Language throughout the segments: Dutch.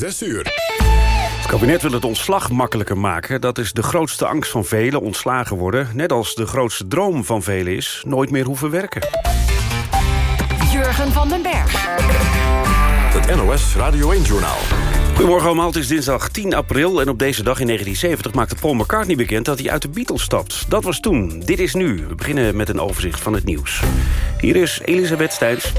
6 uur. Het kabinet wil het ontslag makkelijker maken. Dat is de grootste angst van velen, ontslagen worden. Net als de grootste droom van velen is, nooit meer hoeven werken. Jurgen van den Berg. Het NOS Radio 1-journaal. Goedemorgen allemaal, het is dinsdag 10 april... en op deze dag in 1970 maakte Paul McCartney bekend dat hij uit de Beatles stapt. Dat was toen, dit is nu. We beginnen met een overzicht van het nieuws. Hier is Elisabeth Stijns.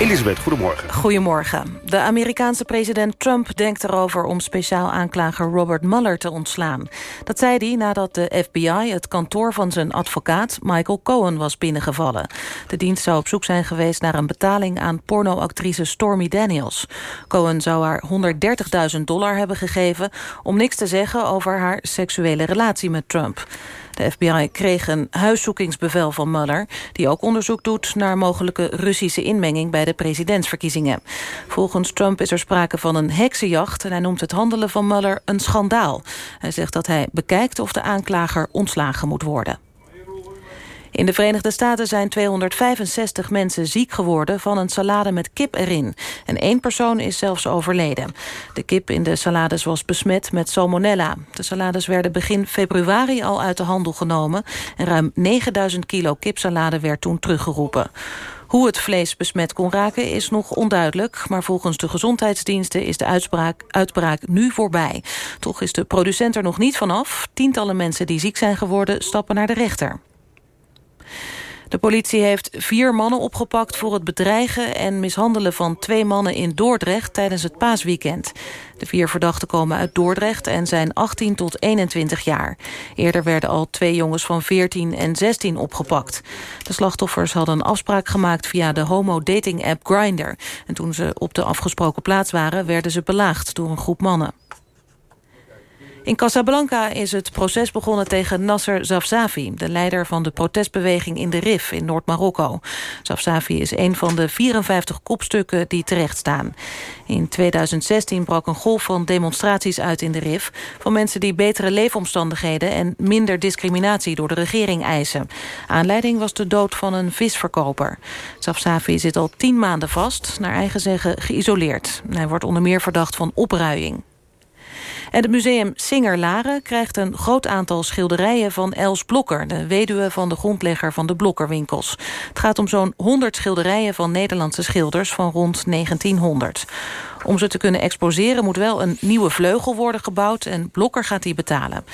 Elisabeth, goedemorgen. Goedemorgen. De Amerikaanse president Trump denkt erover om speciaal aanklager Robert Mueller te ontslaan. Dat zei hij nadat de FBI het kantoor van zijn advocaat Michael Cohen was binnengevallen. De dienst zou op zoek zijn geweest naar een betaling aan pornoactrice Stormy Daniels. Cohen zou haar 130.000 dollar hebben gegeven om niks te zeggen over haar seksuele relatie met Trump. De FBI kreeg een huiszoekingsbevel van Mueller... die ook onderzoek doet naar mogelijke Russische inmenging... bij de presidentsverkiezingen. Volgens Trump is er sprake van een heksenjacht... en hij noemt het handelen van Mueller een schandaal. Hij zegt dat hij bekijkt of de aanklager ontslagen moet worden. In de Verenigde Staten zijn 265 mensen ziek geworden... van een salade met kip erin. En één persoon is zelfs overleden. De kip in de salades was besmet met salmonella. De salades werden begin februari al uit de handel genomen... en ruim 9000 kilo kipsalade werd toen teruggeroepen. Hoe het vlees besmet kon raken is nog onduidelijk... maar volgens de gezondheidsdiensten is de uitbraak nu voorbij. Toch is de producent er nog niet vanaf. Tientallen mensen die ziek zijn geworden stappen naar de rechter. De politie heeft vier mannen opgepakt voor het bedreigen en mishandelen van twee mannen in Dordrecht tijdens het paasweekend. De vier verdachten komen uit Dordrecht en zijn 18 tot 21 jaar. Eerder werden al twee jongens van 14 en 16 opgepakt. De slachtoffers hadden een afspraak gemaakt via de homo-dating-app Grindr. En toen ze op de afgesproken plaats waren, werden ze belaagd door een groep mannen. In Casablanca is het proces begonnen tegen Nasser Zafzafi... de leider van de protestbeweging in de Rif in Noord-Marokko. Zafzafi is een van de 54 kopstukken die terechtstaan. In 2016 brak een golf van demonstraties uit in de Rif... van mensen die betere leefomstandigheden... en minder discriminatie door de regering eisen. Aanleiding was de dood van een visverkoper. Zafzafi zit al tien maanden vast, naar eigen zeggen geïsoleerd. Hij wordt onder meer verdacht van opruiing. En het museum Singer-Laren krijgt een groot aantal schilderijen van Els Blokker... de weduwe van de grondlegger van de Blokkerwinkels. Het gaat om zo'n 100 schilderijen van Nederlandse schilders van rond 1900. Om ze te kunnen exposeren moet wel een nieuwe vleugel worden gebouwd... en Blokker gaat die betalen.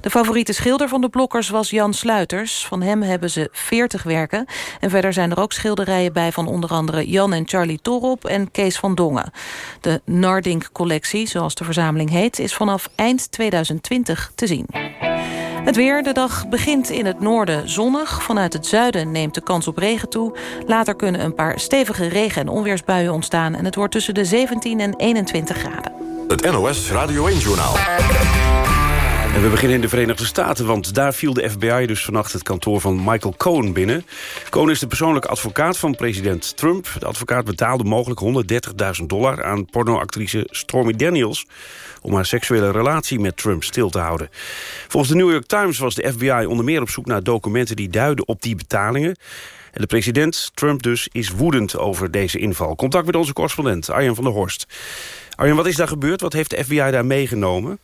De favoriete schilder van de Blokkers was Jan Sluiters. Van hem hebben ze 40 werken. En verder zijn er ook schilderijen bij van onder andere Jan en Charlie Torop en Kees van Dongen. De Nardink-collectie, zoals de verzameling heet... is vanaf eind 2020 te zien. Het weer, de dag begint in het noorden zonnig. Vanuit het zuiden neemt de kans op regen toe. Later kunnen een paar stevige regen- en onweersbuien ontstaan... en het wordt tussen de 17 en 21 graden. Het NOS Radio 1-journaal. En we beginnen in de Verenigde Staten, want daar viel de FBI dus vannacht het kantoor van Michael Cohen binnen. Cohen is de persoonlijke advocaat van president Trump. De advocaat betaalde mogelijk 130.000 dollar aan pornoactrice Stormy Daniels om haar seksuele relatie met Trump stil te houden. Volgens de New York Times was de FBI onder meer op zoek naar documenten die duiden op die betalingen. En de president, Trump dus, is woedend over deze inval. Contact met onze correspondent Arjen van der Horst. Arjen, wat is daar gebeurd? Wat heeft de FBI daar meegenomen?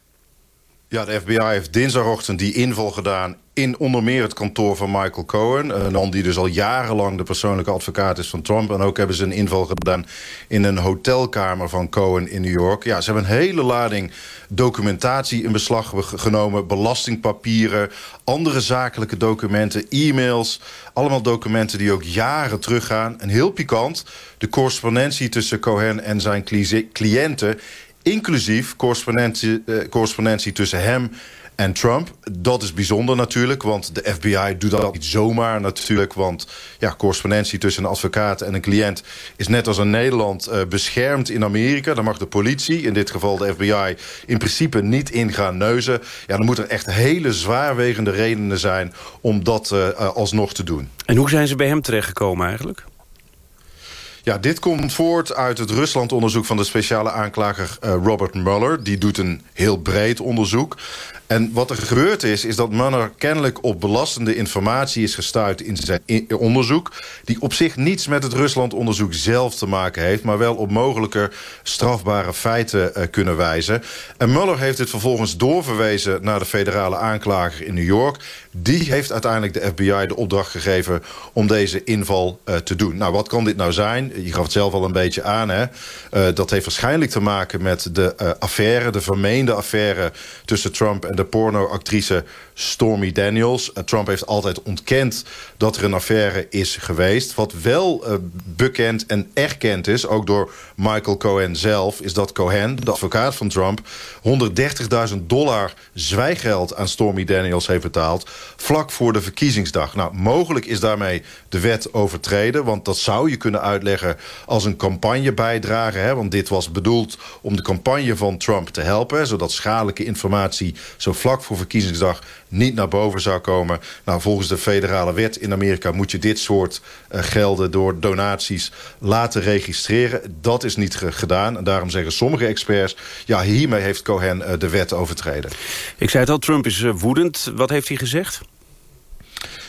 Ja, de FBI heeft dinsdagochtend die inval gedaan in onder meer het kantoor van Michael Cohen. Een man die dus al jarenlang de persoonlijke advocaat is van Trump. En ook hebben ze een inval gedaan in een hotelkamer van Cohen in New York. Ja, ze hebben een hele lading documentatie in beslag genomen. Belastingpapieren, andere zakelijke documenten, e-mails. Allemaal documenten die ook jaren teruggaan. En heel pikant, de correspondentie tussen Cohen en zijn cliënten inclusief correspondentie, eh, correspondentie tussen hem en Trump. Dat is bijzonder natuurlijk, want de FBI doet dat niet zomaar natuurlijk. Want ja, correspondentie tussen een advocaat en een cliënt... is net als in Nederland uh, beschermd in Amerika. Daar mag de politie, in dit geval de FBI... in principe niet in gaan neuzen. Ja, dan moeten er echt hele zwaarwegende redenen zijn... om dat uh, alsnog te doen. En hoe zijn ze bij hem terechtgekomen eigenlijk? Ja, dit komt voort uit het Rusland-onderzoek van de speciale aanklager uh, Robert Mueller. Die doet een heel breed onderzoek. En wat er gebeurd is, is dat Mueller kennelijk op belastende informatie is gestuurd in zijn onderzoek. Die op zich niets met het Rusland-onderzoek zelf te maken heeft, maar wel op mogelijke strafbare feiten uh, kunnen wijzen. En Mueller heeft dit vervolgens doorverwezen naar de federale aanklager in New York. Die heeft uiteindelijk de FBI de opdracht gegeven om deze inval uh, te doen. Nou, wat kan dit nou zijn? Je gaf het zelf al een beetje aan. Hè? Uh, dat heeft waarschijnlijk te maken met de uh, affaire, de vermeende affaire tussen Trump en de pornoactrice Stormy Daniels. Trump heeft altijd ontkend dat er een affaire is geweest. Wat wel bekend en erkend is, ook door Michael Cohen zelf... is dat Cohen, de advocaat van Trump... 130.000 dollar zwijgeld aan Stormy Daniels heeft betaald vlak voor de verkiezingsdag. Nou, mogelijk is daarmee de wet overtreden... want dat zou je kunnen uitleggen als een campagnebijdrage. Hè, want dit was bedoeld om de campagne van Trump te helpen... zodat schadelijke informatie zo vlak voor verkiezingsdag niet naar boven zou komen. Nou, volgens de federale wet in Amerika moet je dit soort uh, gelden... door donaties laten registreren. Dat is niet gedaan. En daarom zeggen sommige experts... ja, hiermee heeft Cohen uh, de wet overtreden. Ik zei het al, Trump is uh, woedend. Wat heeft hij gezegd?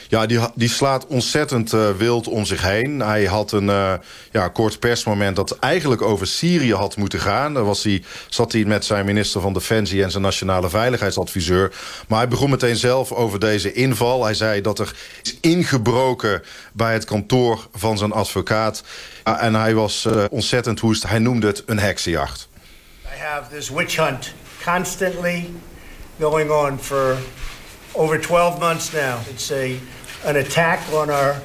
Ja, die, die slaat ontzettend uh, wild om zich heen. Hij had een uh, ja, kort persmoment dat eigenlijk over Syrië had moeten gaan. Daar was hij, zat hij met zijn minister van Defensie en zijn nationale veiligheidsadviseur. Maar hij begon meteen zelf over deze inval. Hij zei dat er is ingebroken bij het kantoor van zijn advocaat. En hij was uh, ontzettend woest. Hij noemde het een heksenjacht. I have this witch hunt constantly going on for over 12 months now. It's a an attack on our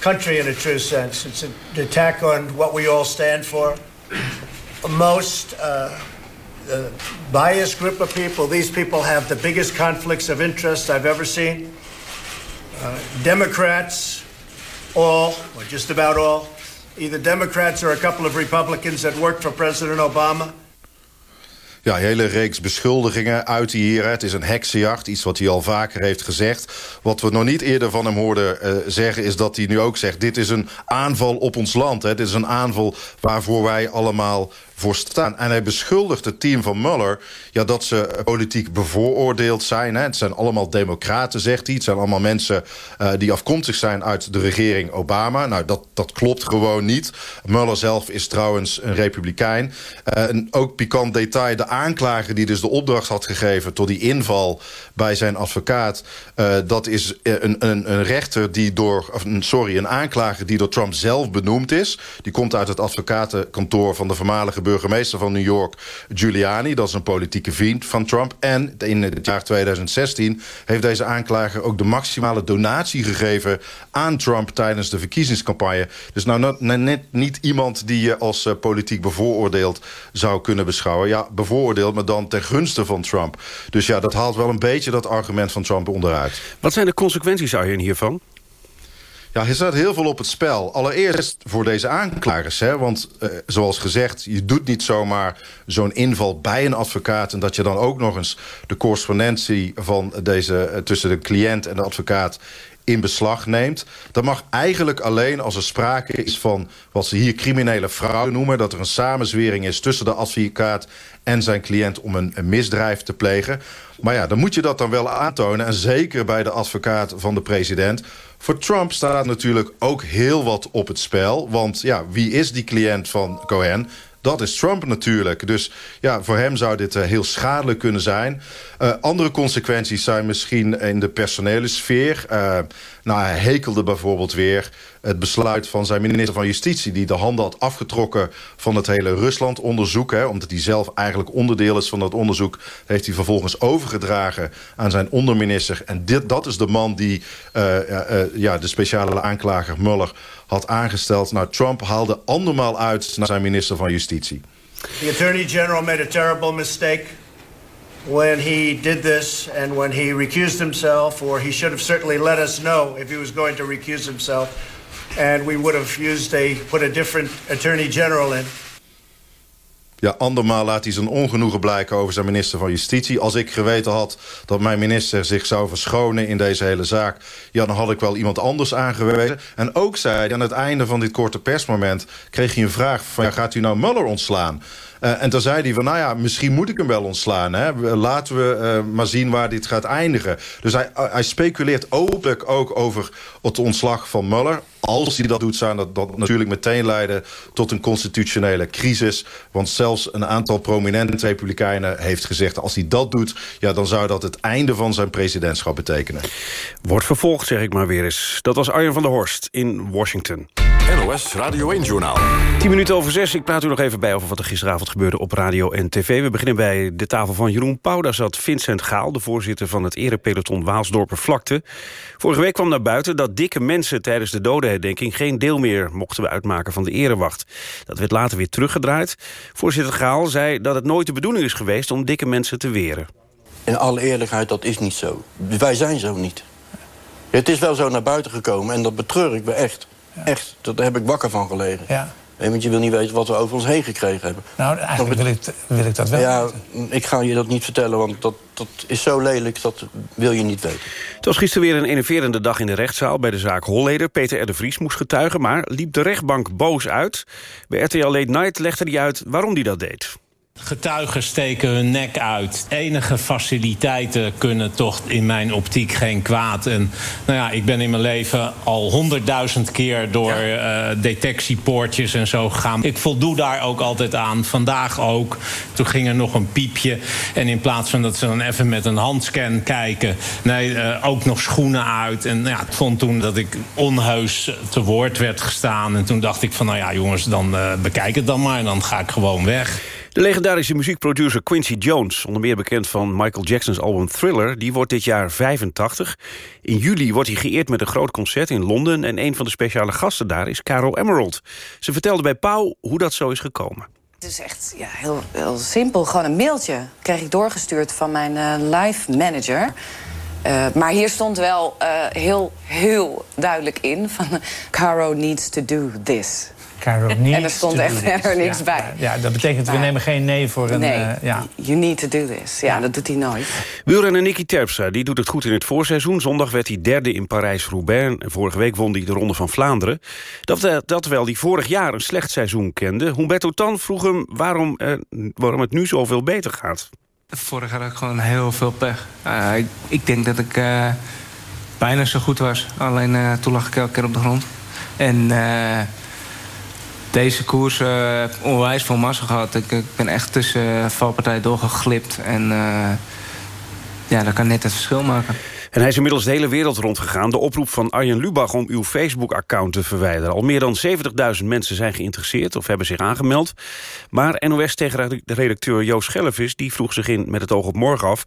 country in a true sense. It's an attack on what we all stand for. Most uh, the biased group of people, these people have the biggest conflicts of interest I've ever seen. Uh, Democrats, all, or just about all, either Democrats or a couple of Republicans that worked for President Obama. Ja, hele reeks beschuldigingen uit hier. Het is een heksenjacht, iets wat hij al vaker heeft gezegd. Wat we nog niet eerder van hem hoorden uh, zeggen... is dat hij nu ook zegt, dit is een aanval op ons land. Hè. Dit is een aanval waarvoor wij allemaal voor. En hij beschuldigt het team van Mueller... Ja, dat ze politiek bevooroordeeld zijn. Hè. Het zijn allemaal democraten, zegt hij. Het zijn allemaal mensen uh, die afkomstig zijn uit de regering Obama. Nou, dat, dat klopt gewoon niet. Mueller zelf is trouwens een republikein. Uh, en ook pikant detail, de aanklager die dus de opdracht had gegeven... tot die inval bij zijn advocaat... Uh, dat is een, een, een rechter die door... Sorry, een aanklager die door Trump zelf benoemd is. Die komt uit het advocatenkantoor van de voormalige burgemeester van New York, Giuliani. Dat is een politieke vriend van Trump. En in het jaar 2016 heeft deze aanklager ook de maximale donatie gegeven aan Trump tijdens de verkiezingscampagne. Dus nou net niet iemand die je als uh, politiek bevooroordeeld zou kunnen beschouwen. Ja, bevooroordeeld, maar dan ten gunste van Trump. Dus ja, dat haalt wel een beetje dat argument van Trump onderuit. Wat zijn de consequenties, Arjen, hiervan? Ja, er staat heel veel op het spel. Allereerst voor deze aanklagers. Hè? Want uh, zoals gezegd, je doet niet zomaar zo'n inval bij een advocaat... en dat je dan ook nog eens de correspondentie van deze, uh, tussen de cliënt en de advocaat in beslag neemt. Dat mag eigenlijk alleen als er sprake is van wat ze hier criminele fraude noemen... dat er een samenzwering is tussen de advocaat en zijn cliënt om een, een misdrijf te plegen. Maar ja, dan moet je dat dan wel aantonen. En zeker bij de advocaat van de president. Voor Trump staat natuurlijk ook heel wat op het spel. Want ja, wie is die cliënt van Cohen? Dat is Trump natuurlijk. Dus ja, voor hem zou dit uh, heel schadelijk kunnen zijn. Uh, andere consequenties zijn misschien in de personele sfeer. Nou, hij hekelde bijvoorbeeld weer het besluit van zijn minister van Justitie... die de handen had afgetrokken van het hele Rusland-onderzoek. Omdat hij zelf eigenlijk onderdeel is van dat onderzoek... heeft hij vervolgens overgedragen aan zijn onderminister. En dit, dat is de man die ja, de speciale aanklager Mueller had aangesteld. Nou, Trump haalde andermaal uit naar zijn minister van Justitie. The Attorney General made a terrible mistake when he did this and when he recused himself, or he should have certainly let us know if he was going to recuse himself, and we would have used a put a different Attorney General in. Ja, andermaal laat hij zijn ongenoegen blijken over zijn minister van Justitie. Als ik geweten had dat mijn minister zich zou verschonen in deze hele zaak... ja, dan had ik wel iemand anders aangewezen. En ook zei hij aan het einde van dit korte persmoment... kreeg hij een vraag van, ja, gaat u nou Muller ontslaan? Uh, en toen zei hij van, nou ja, misschien moet ik hem wel ontslaan. Hè? Laten we uh, maar zien waar dit gaat eindigen. Dus hij, uh, hij speculeert openlijk ook over het ontslag van Muller. Als hij dat doet, zou dat, dat natuurlijk meteen leiden tot een constitutionele crisis. Want zelfs een aantal prominente republikeinen heeft gezegd... als hij dat doet, ja, dan zou dat het einde van zijn presidentschap betekenen. Wordt vervolgd, zeg ik maar weer eens. Dat was Arjen van der Horst in Washington. NOS Radio 1-journaal. 10 minuten over zes. Ik praat u nog even bij over wat er gisteravond gebeurde op radio en tv. We beginnen bij de tafel van Jeroen Pauw. Daar zat Vincent Gaal, de voorzitter van het erepeloton Waalsdorper Vlakte. Vorige week kwam naar buiten dat dikke mensen tijdens de dodenherdenking... geen deel meer mochten we uitmaken van de erewacht. Dat werd later weer teruggedraaid. Voorzitter Gaal zei dat het nooit de bedoeling is geweest... om dikke mensen te weren. In alle eerlijkheid, dat is niet zo. Wij zijn zo niet. Het is wel zo naar buiten gekomen en dat betreur ik me echt. Echt, daar heb ik wakker van gelegen. Ja. Nee, want je wil niet weten wat we over ons heen gekregen hebben. Nou, eigenlijk wil ik, wil ik dat wel ja, weten. Ik ga je dat niet vertellen, want dat, dat is zo lelijk, dat wil je niet weten. Het was gisteren weer een enerverende dag in de rechtszaal... bij de zaak Holleder. Peter R. de Vries moest getuigen, maar liep de rechtbank boos uit. Bij RTL Late Night legde hij uit waarom hij dat deed. Getuigen steken hun nek uit. Enige faciliteiten kunnen toch in mijn optiek geen kwaad. En nou ja, ik ben in mijn leven al honderdduizend keer door ja. uh, detectiepoortjes en zo gegaan. Ik voldoe daar ook altijd aan. Vandaag ook. Toen ging er nog een piepje. En in plaats van dat ze dan even met een handscan kijken... nee, uh, ook nog schoenen uit. En ja, ik vond toen dat ik onheus te woord werd gestaan. En toen dacht ik van, nou ja jongens, dan uh, bekijk het dan maar. En dan ga ik gewoon weg. De legendarische muziekproducer Quincy Jones, onder meer bekend van Michael Jackson's album Thriller, die wordt dit jaar 85. In juli wordt hij geëerd met een groot concert in Londen en een van de speciale gasten daar is Caro Emerald. Ze vertelde bij Pauw hoe dat zo is gekomen. Het is echt ja, heel, simpel. Gewoon een mailtje kreeg ik doorgestuurd van mijn uh, live manager. Uh, maar hier stond wel uh, heel, heel duidelijk in van Caro needs to do this. En er stond echt verder niks ja, bij. Ja, dat betekent we nemen geen nee voor een... Nee, uh, ja. you need to do this. Ja, ja. dat doet hij nooit. Wielrenner Nicky Terpstra die doet het goed in het voorseizoen. Zondag werd hij derde in Parijs-Roubaix. En vorige week won hij de Ronde van Vlaanderen. Dat, dat terwijl hij vorig jaar een slecht seizoen kende. Humberto Tan vroeg hem waarom, uh, waarom het nu zoveel beter gaat. Vorig jaar had ik gewoon heel veel pech. Uh, ik, ik, denk dat ik bijna zo goed was. Alleen toen lag ik elke keer op de grond. En deze koers uh, onwijs veel massa gehad. Ik, ben echt tussen uh, valpartijen doorgeglipt. En uh, ja, dat kan net het verschil maken. En hij is inmiddels de hele wereld rondgegaan. De oproep van Arjen Lubach om uw Facebook-account te verwijderen. Al meer dan 70.000 mensen zijn geïnteresseerd of hebben zich aangemeld. Maar NOS tegen redacteur Joost Schellevis die vroeg zich in met het oog op morgen af...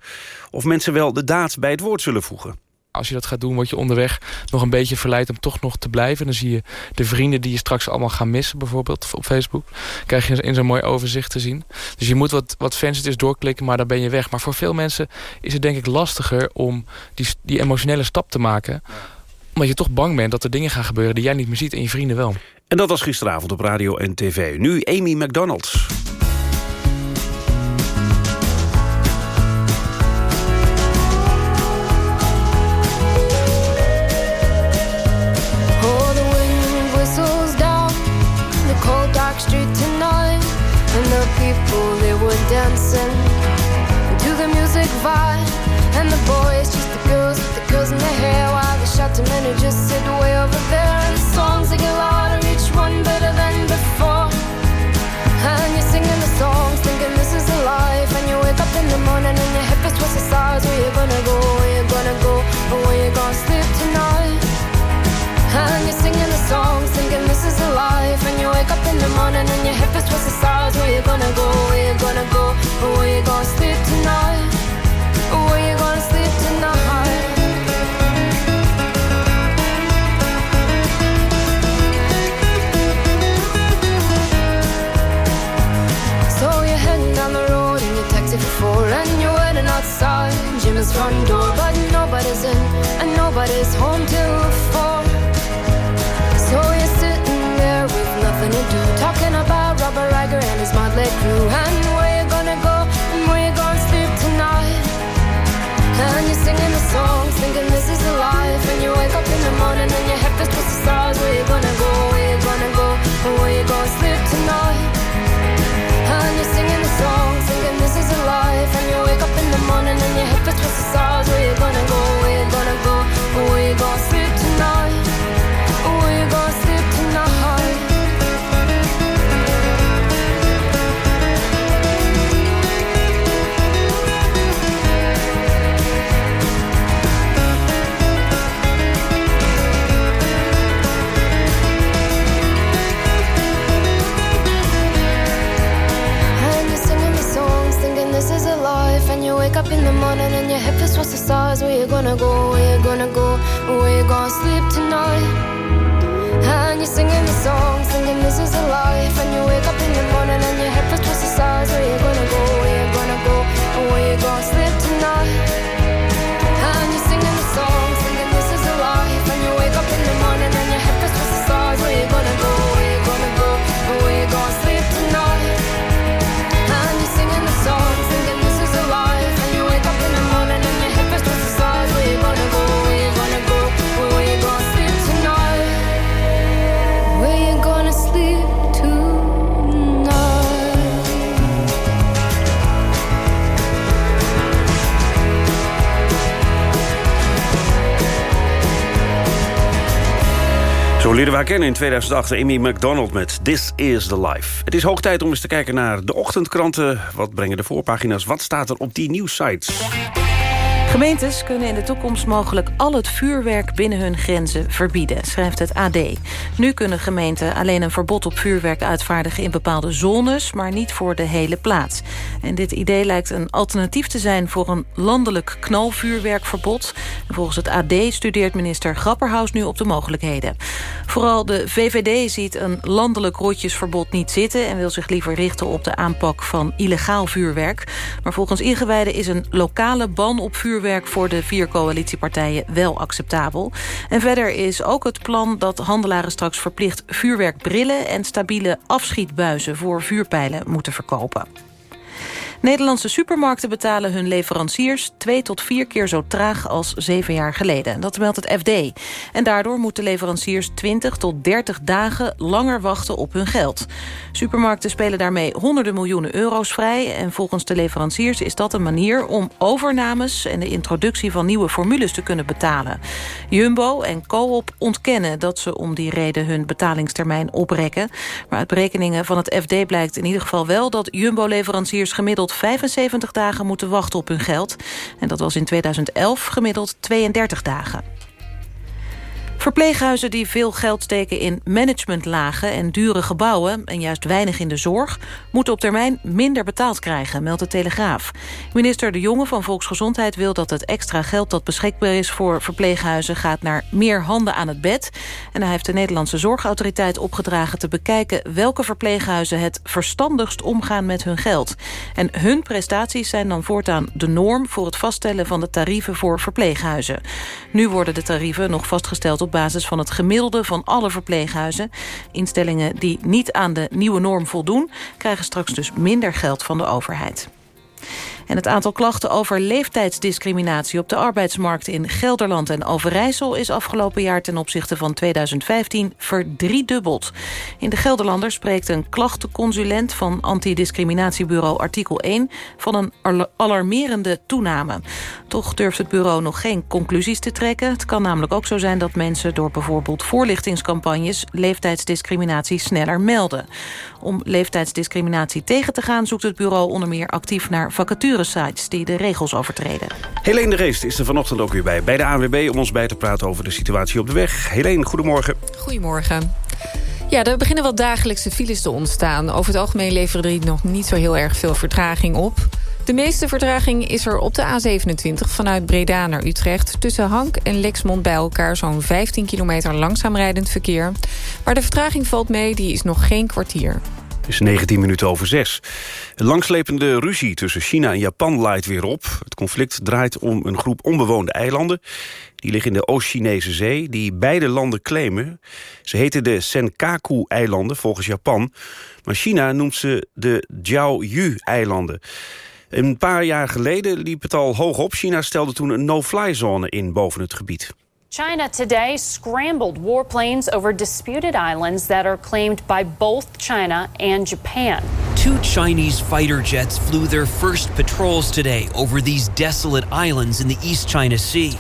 of mensen wel de daad bij het woord zullen voegen als je dat gaat doen, word je onderweg nog een beetje verleid om toch nog te blijven. Dan zie je de vrienden die je straks allemaal gaan missen, bijvoorbeeld op Facebook. Krijg je in zo'n mooi overzicht te zien. Dus je moet wat, wat fansjes doorklikken, maar dan ben je weg. Maar voor veel mensen is het denk ik lastiger om die, die emotionele stap te maken. Omdat je toch bang bent dat er dingen gaan gebeuren die jij niet meer ziet en je vrienden wel. En dat was gisteravond op radio en tv. Nu Amy McDonald's. Morning and your hip is twisted sides. Where you gonna go? Where you gonna go? Where you gonna sleep tonight? Where you gonna sleep tonight? So you're heading down the road in your taxi for four, and you're waiting outside Jim's front door, but nobody's in and nobody's home till four. Motley crew. And where you gonna go and where you gonna sleep tonight? And you're singing the songs, thinking this is the life. And you wake up in the morning and your head feels towards the stars. Where you gonna go? Where you gonna go? And where you gonna sleep tonight? And you're singing the songs, thinking this is a life. And you wake up in the morning and your head feels towards the stars. Where you gonna go? Where you gonna go? And where you gonna sleep in 2008, Amy McDonald met This is the Life. Het is hoog tijd om eens te kijken naar de ochtendkranten. Wat brengen de voorpagina's? Wat staat er op die nieuwssites? Gemeentes kunnen in de toekomst mogelijk al het vuurwerk binnen hun grenzen verbieden, schrijft het AD. Nu kunnen gemeenten alleen een verbod op vuurwerk uitvaardigen in bepaalde zones, maar niet voor de hele plaats. En dit idee lijkt een alternatief te zijn voor een landelijk knalvuurwerkverbod. En volgens het AD studeert minister Grapperhaus nu op de mogelijkheden. Vooral de VVD ziet een landelijk rotjesverbod niet zitten... en wil zich liever richten op de aanpak van illegaal vuurwerk. Maar volgens ingewijden is een lokale ban op vuurwerk voor de vier coalitiepartijen wel acceptabel. En verder is ook het plan dat handelaren straks verplicht vuurwerkbrillen... en stabiele afschietbuizen voor vuurpijlen moeten verkopen. Nederlandse supermarkten betalen hun leveranciers twee tot vier keer zo traag als zeven jaar geleden. Dat meldt het FD. En daardoor moeten leveranciers 20 tot 30 dagen langer wachten op hun geld. Supermarkten spelen daarmee honderden miljoenen euro's vrij. En volgens de leveranciers is dat een manier om overnames en de introductie van nieuwe formules te kunnen betalen. Jumbo en Coop ontkennen dat ze om die reden hun betalingstermijn oprekken. Maar uit berekeningen van het FD blijkt in ieder geval wel dat Jumbo-leveranciers gemiddeld 75 dagen moeten wachten op hun geld. En dat was in 2011 gemiddeld 32 dagen. Verpleeghuizen die veel geld steken in managementlagen en dure gebouwen... en juist weinig in de zorg, moeten op termijn minder betaald krijgen, meldt de Telegraaf. Minister De Jonge van Volksgezondheid wil dat het extra geld dat beschikbaar is voor verpleeghuizen gaat naar meer handen aan het bed. En hij heeft de Nederlandse Zorgautoriteit opgedragen te bekijken welke verpleeghuizen het verstandigst omgaan met hun geld. En hun prestaties zijn dan voortaan de norm voor het vaststellen van de tarieven voor verpleeghuizen. Nu worden de tarieven nog vastgesteld op basis van het gemiddelde van alle verpleeghuizen. Instellingen die niet aan de nieuwe norm voldoen... krijgen straks dus minder geld van de overheid. En het aantal klachten over leeftijdsdiscriminatie op de arbeidsmarkt in Gelderland en Overijssel is afgelopen jaar ten opzichte van 2015 verdriedubbeld. In de Gelderlander spreekt een klachtenconsulent van antidiscriminatiebureau artikel 1 van een alarmerende toename. Toch durft het bureau nog geen conclusies te trekken. Het kan namelijk ook zo zijn dat mensen door bijvoorbeeld voorlichtingscampagnes leeftijdsdiscriminatie sneller melden. Om leeftijdsdiscriminatie tegen te gaan zoekt het bureau onder meer actief naar vacaturesites die de regels overtreden. Helene de Geest is er vanochtend ook weer bij, bij de ANWB... om ons bij te praten over de situatie op de weg. Helene, goedemorgen. Goedemorgen. Ja, er beginnen wat dagelijkse files te ontstaan. Over het algemeen leveren die nog niet zo heel erg veel vertraging op. De meeste vertraging is er op de A27 vanuit Breda naar Utrecht. Tussen Hank en Lexmond bij elkaar zo'n 15 kilometer langzaam rijdend verkeer. Waar de vertraging valt mee, die is nog geen kwartier. Het is 19 minuten over 6. Een langslepende ruzie tussen China en Japan laait weer op. Het conflict draait om een groep onbewoonde eilanden. Die liggen in de Oost-Chinese zee, die beide landen claimen. Ze heten de Senkaku-eilanden volgens Japan. Maar China noemt ze de Jiaoyu-eilanden. Een paar jaar geleden liep het al hoog op. China stelde toen een no-fly zone in boven het gebied. China today scrambled warplanes over disputed islands that are claimed by both China and Japan. Two Chinese fighter jets flew their first patrols today over these desolate islands in the East China Sea.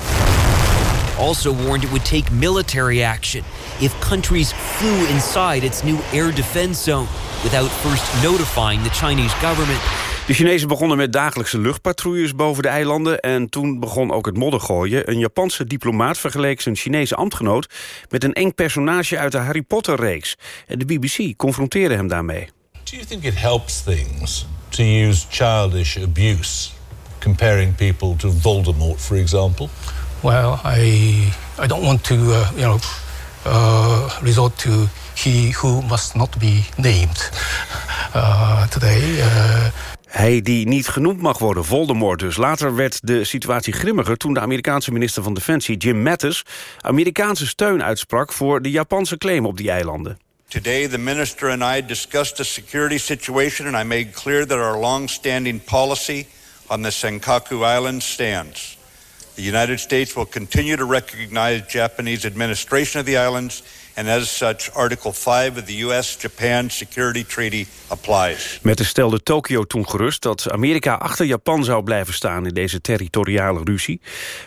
Also warned it would take military action if countries flew inside its new air defense zone without first notifying the Chinese government. De Chinezen begonnen met dagelijkse luchtpatrouilles boven de eilanden... en toen begon ook het moddergooien. Een Japanse diplomaat vergeleek zijn Chinese ambtgenoot... met een eng personage uit de Harry Potter-reeks. En de BBC confronteerde hem daarmee. Do you think it helps things to use childish abuse... comparing people to Voldemort, for example? Well, I, I don't want to, uh, you know, uh, resort to he who must not be named uh, today. Hij die niet genoemd mag worden, Voldemort dus. Later werd de situatie grimmiger toen de Amerikaanse minister van Defensie Jim Mattis Amerikaanse steun uitsprak voor de Japanse claim op die eilanden. Today, the minister and I discussed the security situation, and I made clear that our long-standing policy on the Senkaku Islands stands. The United States will continue to recognize Japanese administration of the islands and as such, Article 5 of the U.S.-Japan Security Treaty applies. Met de stelde Tokio toen gerust dat Amerika achter Japan zou blijven staan in deze territoriale ruzie.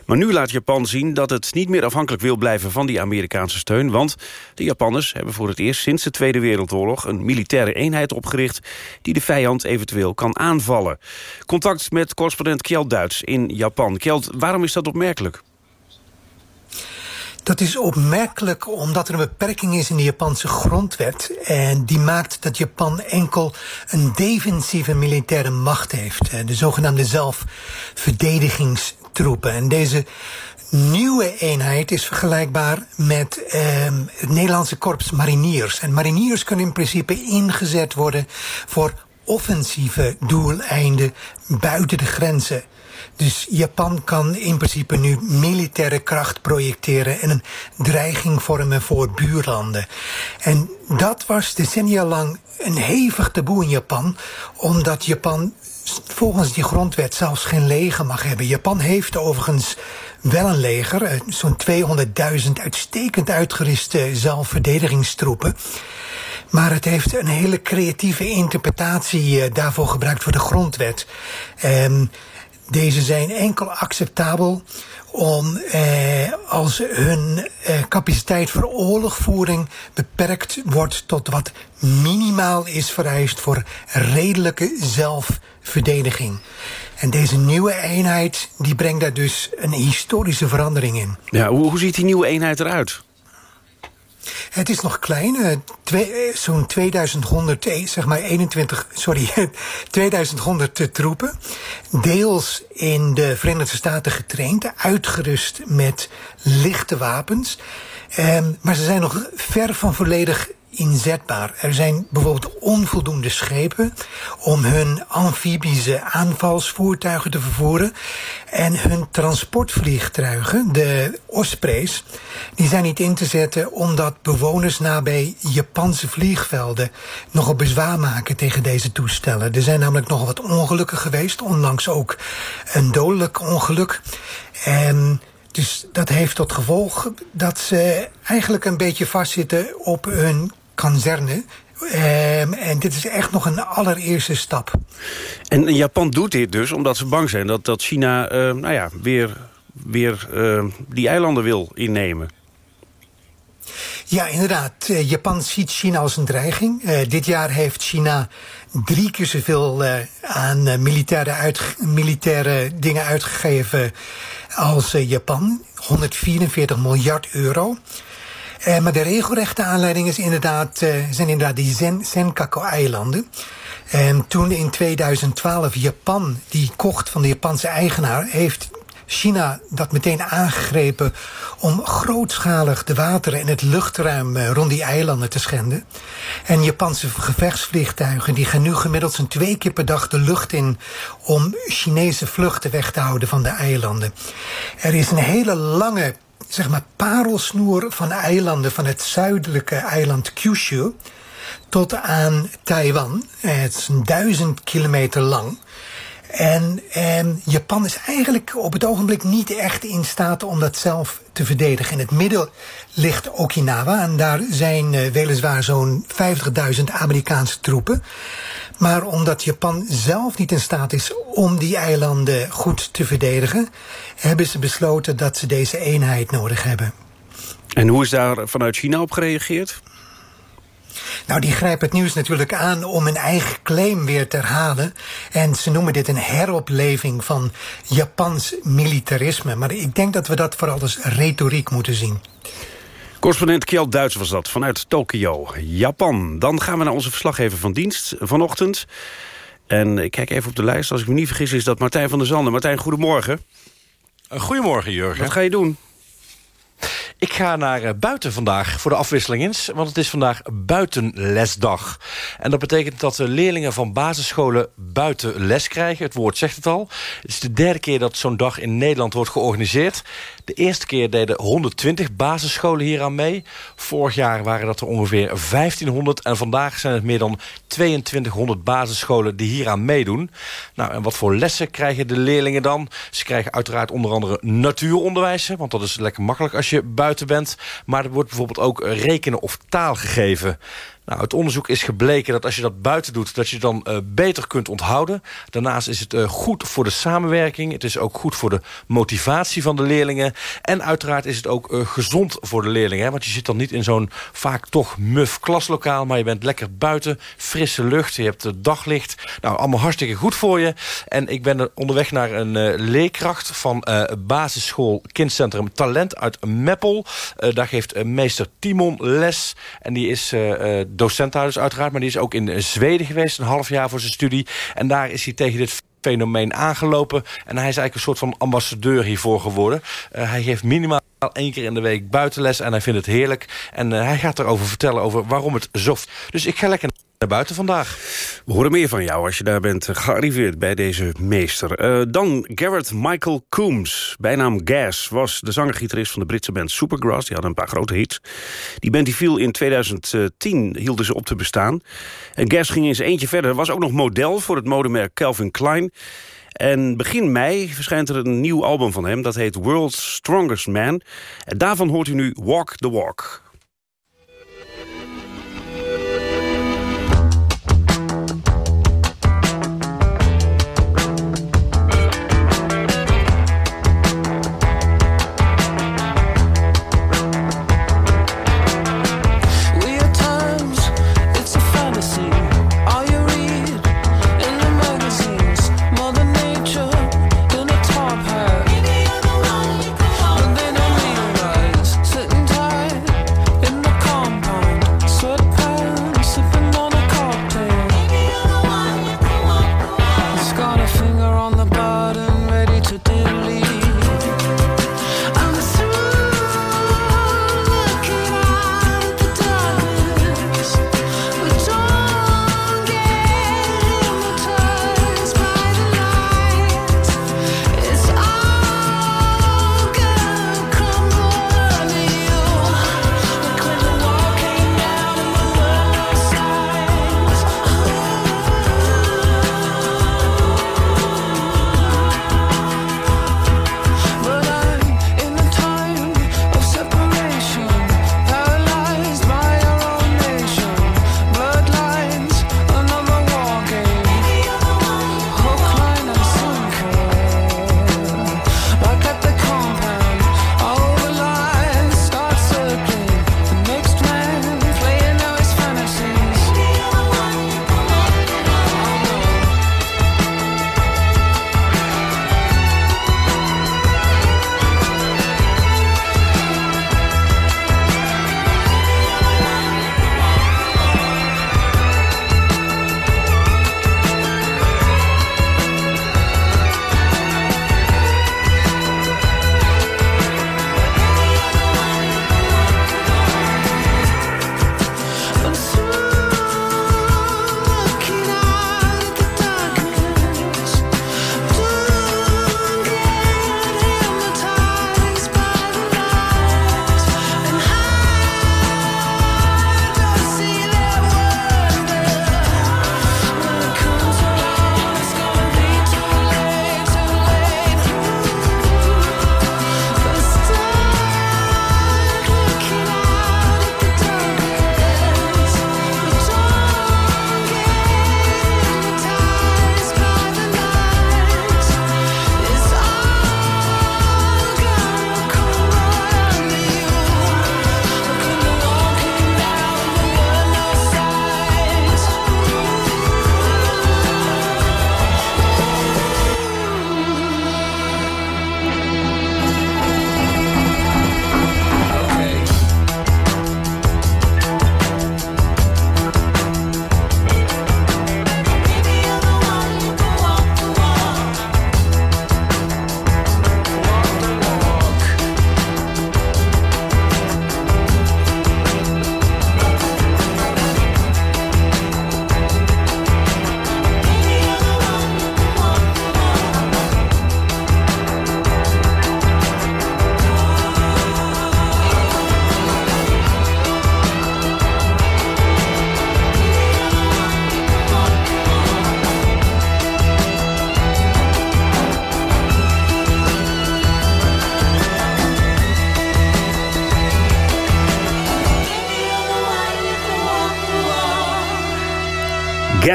Maar nu laat Japan zien dat het niet meer afhankelijk wil blijven van die Amerikaanse steun. Want de Japanners hebben voor het eerst sinds de Tweede Wereldoorlog een militaire eenheid opgericht die de vijand eventueel kan aanvallen. Contact met correspondent Kjeld Duits in Japan. Kjeld, waarom is dat opmerkelijk? Dat is opmerkelijk omdat er een beperking is in de Japanse grondwet. En die maakt dat Japan enkel een defensieve militaire macht heeft. De zogenaamde zelfverdedigingstroepen. En deze nieuwe eenheid is vergelijkbaar met eh, het Nederlandse korps mariniers. En mariniers kunnen in principe ingezet worden voor offensieve doeleinden buiten de grenzen. Dus Japan kan in principe nu militaire kracht projecteren en een dreiging vormen voor buurlanden. En dat was decennia lang een hevig taboe in Japan, omdat Japan volgens die grondwet zelfs geen leger mag hebben. Japan heeft overigens wel een leger, eh, zo'n 200.000 uitstekend uitgeruste zelfverdedigingstroepen. Maar het heeft een hele creatieve interpretatie eh, daarvoor gebruikt voor de grondwet. Um, deze zijn enkel acceptabel om eh, als hun eh, capaciteit voor oorlogvoering beperkt wordt tot wat minimaal is vereist voor redelijke zelfverdediging. En deze nieuwe eenheid die brengt daar dus een historische verandering in. Ja, hoe, hoe ziet die nieuwe eenheid eruit? Het is nog klein, uh, zo'n 2100, zeg maar 21, sorry, 2100 troepen. Deels in de Verenigde Staten getraind, uitgerust met lichte wapens. Um, maar ze zijn nog ver van volledig inzetbaar. Er zijn bijvoorbeeld onvoldoende schepen om hun amfibische aanvalsvoertuigen te vervoeren. En hun transportvliegtuigen, de Ospreys, die zijn niet in te zetten omdat bewoners nabij Japanse vliegvelden nogal bezwaar maken tegen deze toestellen. Er zijn namelijk nog wat ongelukken geweest, ondanks ook een dodelijk ongeluk. En dus dat heeft tot gevolg dat ze eigenlijk een beetje vastzitten op hun kazerne. Um, en dit is echt nog een allereerste stap. En Japan doet dit dus omdat ze bang zijn dat, dat China uh, nou ja, weer, weer uh, die eilanden wil innemen. Ja, inderdaad. Uh, Japan ziet China als een dreiging. dit jaar heeft China drie keer zoveel aan militaire, uit, militaire dingen uitgegeven als Japan. 144 miljard euro. Uh, maar de regelrechte aanleiding is inderdaad, uh, zijn inderdaad die Zen, Senkaku-eilanden. En toen in 2012 Japan die kocht van de Japanse eigenaar... heeft China dat meteen aangegrepen om grootschalig de wateren en het luchtruim eh, rond die eilanden te schenden. En Japanse gevechtsvliegtuigen die gaan nu gemiddeld zo'n twee keer per dag de lucht in om Chinese vluchten weg te houden van de eilanden. Er is een hele lange zeg maar parelsnoer van eilanden van het zuidelijke eiland Kyushu tot aan Taiwan. Het is duizend kilometer lang. En eh, Japan is eigenlijk op het ogenblik niet echt in staat om dat zelf te verdedigen. In het midden ligt Okinawa en daar zijn eh, weliswaar zo'n 50.000 Amerikaanse troepen. Maar omdat Japan zelf niet in staat is om die eilanden goed te verdedigen, hebben ze besloten dat ze deze eenheid nodig hebben. En hoe is daar vanuit China op gereageerd? Nou, die grijpen het nieuws natuurlijk aan om hun eigen claim weer te herhalen. En ze noemen dit een heropleving van Japans militarisme. Maar ik denk dat we dat vooral als retoriek moeten zien. Correspondent Kjeld Duits was dat, vanuit Tokio, Japan. Dan gaan we naar onze verslaggever van dienst vanochtend. En ik kijk even op de lijst. Als ik me niet vergis is dat Martijn van der Zanden. Martijn, goedemorgen. Goedemorgen, Jurgen. Wat ga je doen? Ik ga naar eh, buiten vandaag voor de afwisseling eens. Want het is vandaag buitenlesdag. En dat betekent dat de leerlingen van basisscholen buiten les krijgen. Het woord zegt het al. Het is de derde keer dat zo'n dag in Nederland wordt georganiseerd. De eerste keer deden 120 basisscholen hier aan mee. Vorig jaar waren dat er ongeveer 1500. En vandaag zijn het meer dan 2200 basisscholen die hier aan meedoen. Nou, en wat voor lessen krijgen de leerlingen dan? Ze krijgen uiteraard onder andere natuuronderwijs. Want dat is lekker makkelijk als je buiten bent. Maar er wordt bijvoorbeeld ook rekenen of taal gegeven. Nou, het onderzoek is gebleken dat als je dat buiten doet... dat je dan uh, beter kunt onthouden. Daarnaast is het uh, goed voor de samenwerking. Het is ook goed voor de motivatie van de leerlingen. En uiteraard is het ook uh, gezond voor de leerlingen. Hè? Want je zit dan niet in zo'n vaak toch muf klaslokaal... maar je bent lekker buiten, frisse lucht, je hebt daglicht. Nou, allemaal hartstikke goed voor je. En ik ben er onderweg naar een leerkracht van basisschool kindcentrum Talent uit Meppel. daar geeft meester Timon les. En die is docent daar dus uiteraard. Maar die is ook in Zweden geweest, een half jaar voor zijn studie. En daar is hij tegen dit fenomeen aangelopen. En hij is eigenlijk een soort van ambassadeur hiervoor geworden. Uh, hij geeft minimaal één keer in de week buitenles en hij vindt het heerlijk. En uh, hij gaat erover vertellen over waarom het zo... Dus ik ga lekker naar buiten vandaag. We horen meer van jou als je daar bent gearriveerd bij deze meester. Uh, dan Garrett Michael Coombs, bijnaam Gas... was de zanger-gitarist van de Britse band Supergrass. Die hadden een paar grote hits. Die band die viel in 2010, hielden ze op te bestaan. En Gas ging in zijn eentje verder. Was ook nog model voor het modemerk Calvin Klein... En begin mei verschijnt er een nieuw album van hem. Dat heet World's Strongest Man. En daarvan hoort u nu Walk the Walk.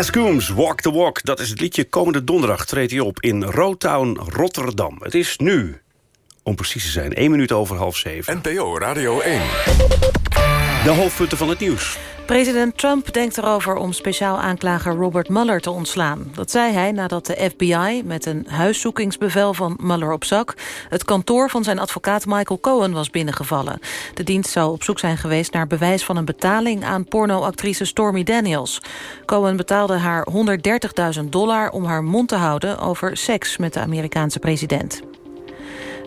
Gascooms, Walk the Walk, dat is het liedje. Komende donderdag treedt hij op in Rotown, Rotterdam. Het is nu, om precies te zijn, 1 minuut over half zeven. NPO Radio 1. De hoofdpunten van het nieuws. President Trump denkt erover om speciaal aanklager Robert Mueller te ontslaan. Dat zei hij nadat de FBI met een huiszoekingsbevel van Mueller op zak... het kantoor van zijn advocaat Michael Cohen was binnengevallen. De dienst zou op zoek zijn geweest naar bewijs van een betaling... aan pornoactrice Stormy Daniels. Cohen betaalde haar 130.000 dollar om haar mond te houden... over seks met de Amerikaanse president.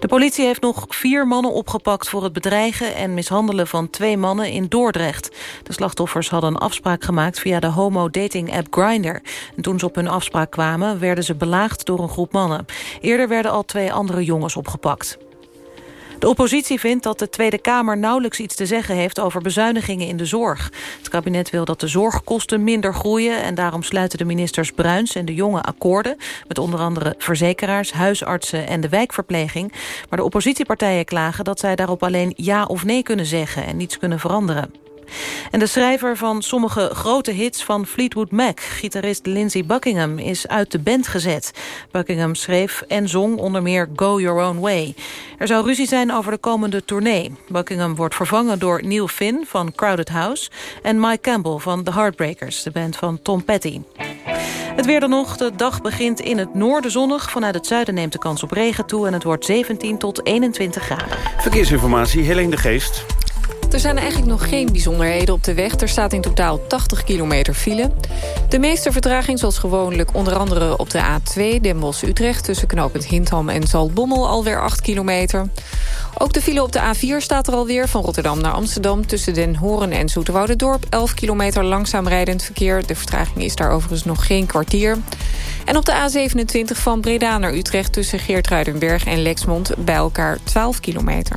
De politie heeft nog vier mannen opgepakt voor het bedreigen en mishandelen van twee mannen in Dordrecht. De slachtoffers hadden een afspraak gemaakt via de homo-dating-app Grindr. En toen ze op hun afspraak kwamen, werden ze belaagd door een groep mannen. Eerder werden al twee andere jongens opgepakt. De oppositie vindt dat de Tweede Kamer nauwelijks iets te zeggen heeft over bezuinigingen in de zorg. Het kabinet wil dat de zorgkosten minder groeien en daarom sluiten de ministers Bruins en de Jonge akkoorden met onder andere verzekeraars, huisartsen en de wijkverpleging. Maar de oppositiepartijen klagen dat zij daarop alleen ja of nee kunnen zeggen en niets kunnen veranderen. En de schrijver van sommige grote hits van Fleetwood Mac... gitarist Lindsey Buckingham, is uit de band gezet. Buckingham schreef en zong onder meer Go Your Own Way. Er zou ruzie zijn over de komende tournee. Buckingham wordt vervangen door Neil Finn van Crowded House... en Mike Campbell van The Heartbreakers, de band van Tom Petty. Het weer dan nog. De dag begint in het noorden zonnig. Vanuit het zuiden neemt de kans op regen toe... en het wordt 17 tot 21 graden. Verkeersinformatie, Helene de Geest. Er zijn eigenlijk nog geen bijzonderheden op de weg. Er staat in totaal 80 kilometer file. De meeste vertraging zoals gewoonlijk onder andere op de A2... Den Bosch-Utrecht tussen knooppunt Hindham en Zaltbommel alweer 8 kilometer. Ook de file op de A4 staat er alweer van Rotterdam naar Amsterdam... tussen Den Horen en Zoeterwoude-dorp. 11 kilometer langzaam rijdend verkeer. De vertraging is daar overigens nog geen kwartier. En op de A27 van Breda naar Utrecht... tussen Geertruidenberg en Lexmond bij elkaar 12 kilometer.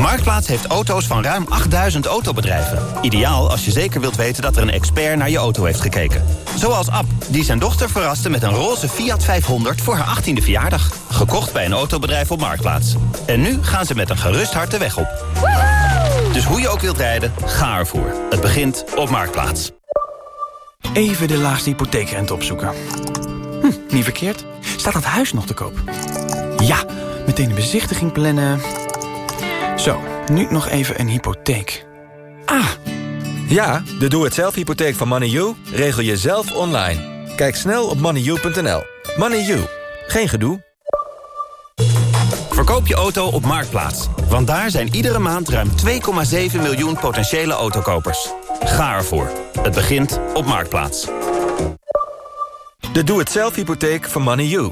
Marktplaats heeft auto's van ruim 8000 autobedrijven. Ideaal als je zeker wilt weten dat er een expert naar je auto heeft gekeken. Zoals Ab, die zijn dochter verraste met een roze Fiat 500 voor haar 18e verjaardag. Gekocht bij een autobedrijf op Marktplaats. En nu gaan ze met een gerust hart de weg op. Dus hoe je ook wilt rijden, ga ervoor. Het begint op Marktplaats. Even de laagste hypotheekrente opzoeken. Hm, niet verkeerd. Staat dat huis nog te koop? Ja, meteen een bezichtiging plannen... Zo, nu nog even een hypotheek. Ah! Ja, de doe-het-zelf hypotheek van MoneyU regel je zelf online. Kijk snel op moneyu.nl. MoneyU, geen gedoe. Verkoop je auto op Marktplaats. Want daar zijn iedere maand ruim 2,7 miljoen potentiële autokopers. Ga ervoor. Het begint op Marktplaats. De doe-het-zelf hypotheek van MoneyU.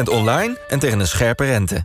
100% online en tegen een scherpe rente.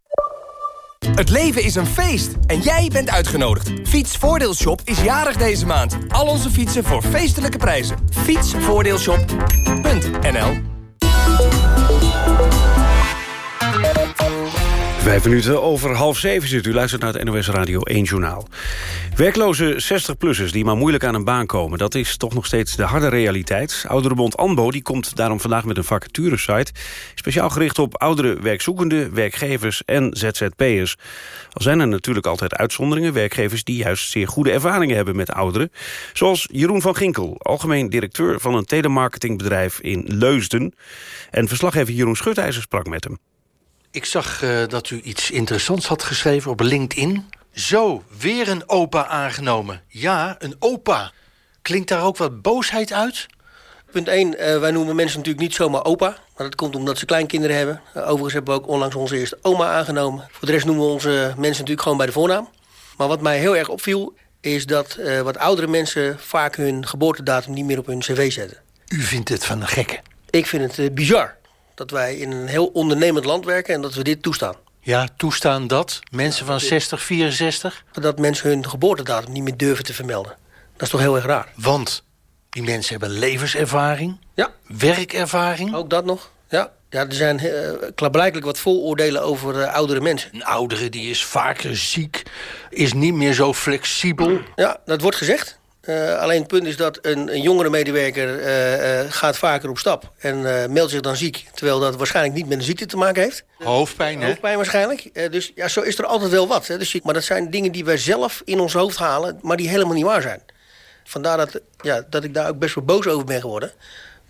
Het leven is een feest en jij bent uitgenodigd. Fietsvoordeelshop is jarig deze maand. Al onze fietsen voor feestelijke prijzen. Fietsvoordeelshop.nl Vijf minuten over half zeven zit. U luistert naar het NOS Radio 1 Journaal. Werkloze 60-plussers die maar moeilijk aan een baan komen... dat is toch nog steeds de harde realiteit. Ouderenbond ANBO die komt daarom vandaag met een vacaturesite... speciaal gericht op oudere werkzoekenden, werkgevers en ZZP'ers. Al zijn er natuurlijk altijd uitzonderingen. Werkgevers die juist zeer goede ervaringen hebben met ouderen. Zoals Jeroen van Ginkel, algemeen directeur van een telemarketingbedrijf in Leusden. En verslaggever Jeroen Schutijzer sprak met hem. Ik zag uh, dat u iets interessants had geschreven op LinkedIn. Zo, weer een opa aangenomen. Ja, een opa. Klinkt daar ook wat boosheid uit? Punt 1, uh, wij noemen mensen natuurlijk niet zomaar opa. Maar dat komt omdat ze kleinkinderen hebben. Uh, overigens hebben we ook onlangs onze eerste oma aangenomen. Voor de rest noemen we onze mensen natuurlijk gewoon bij de voornaam. Maar wat mij heel erg opviel is dat uh, wat oudere mensen vaak hun geboortedatum niet meer op hun cv zetten. U vindt het van een gekke? Ik vind het bizar dat wij in een heel ondernemend land werken en dat we dit toestaan. Ja, toestaan dat mensen van 60, 64? Dat mensen hun geboortedatum niet meer durven te vermelden. Dat is toch heel erg raar. Want die mensen hebben levenservaring, ja. werkervaring. Ook dat nog, ja. Ja, er zijn uh, klaarblijkelijk wat vooroordelen over uh, oudere mensen. Een oudere die is vaker ziek, is niet meer zo flexibel. Ja, dat wordt gezegd. Uh, alleen het punt is dat een, een jongere medewerker gaat vaker op stap... en meldt zich dan ziek, terwijl dat waarschijnlijk niet met een ziekte te maken heeft. Hoofdpijn, hè? Hoofdpijn waarschijnlijk. dus ja, zo is er altijd wel wat. Hè. Dus, maar dat zijn dingen die wij zelf in ons hoofd halen... maar die helemaal niet waar zijn. Vandaar dat, ja, dat ik daar ook best wel boos over ben geworden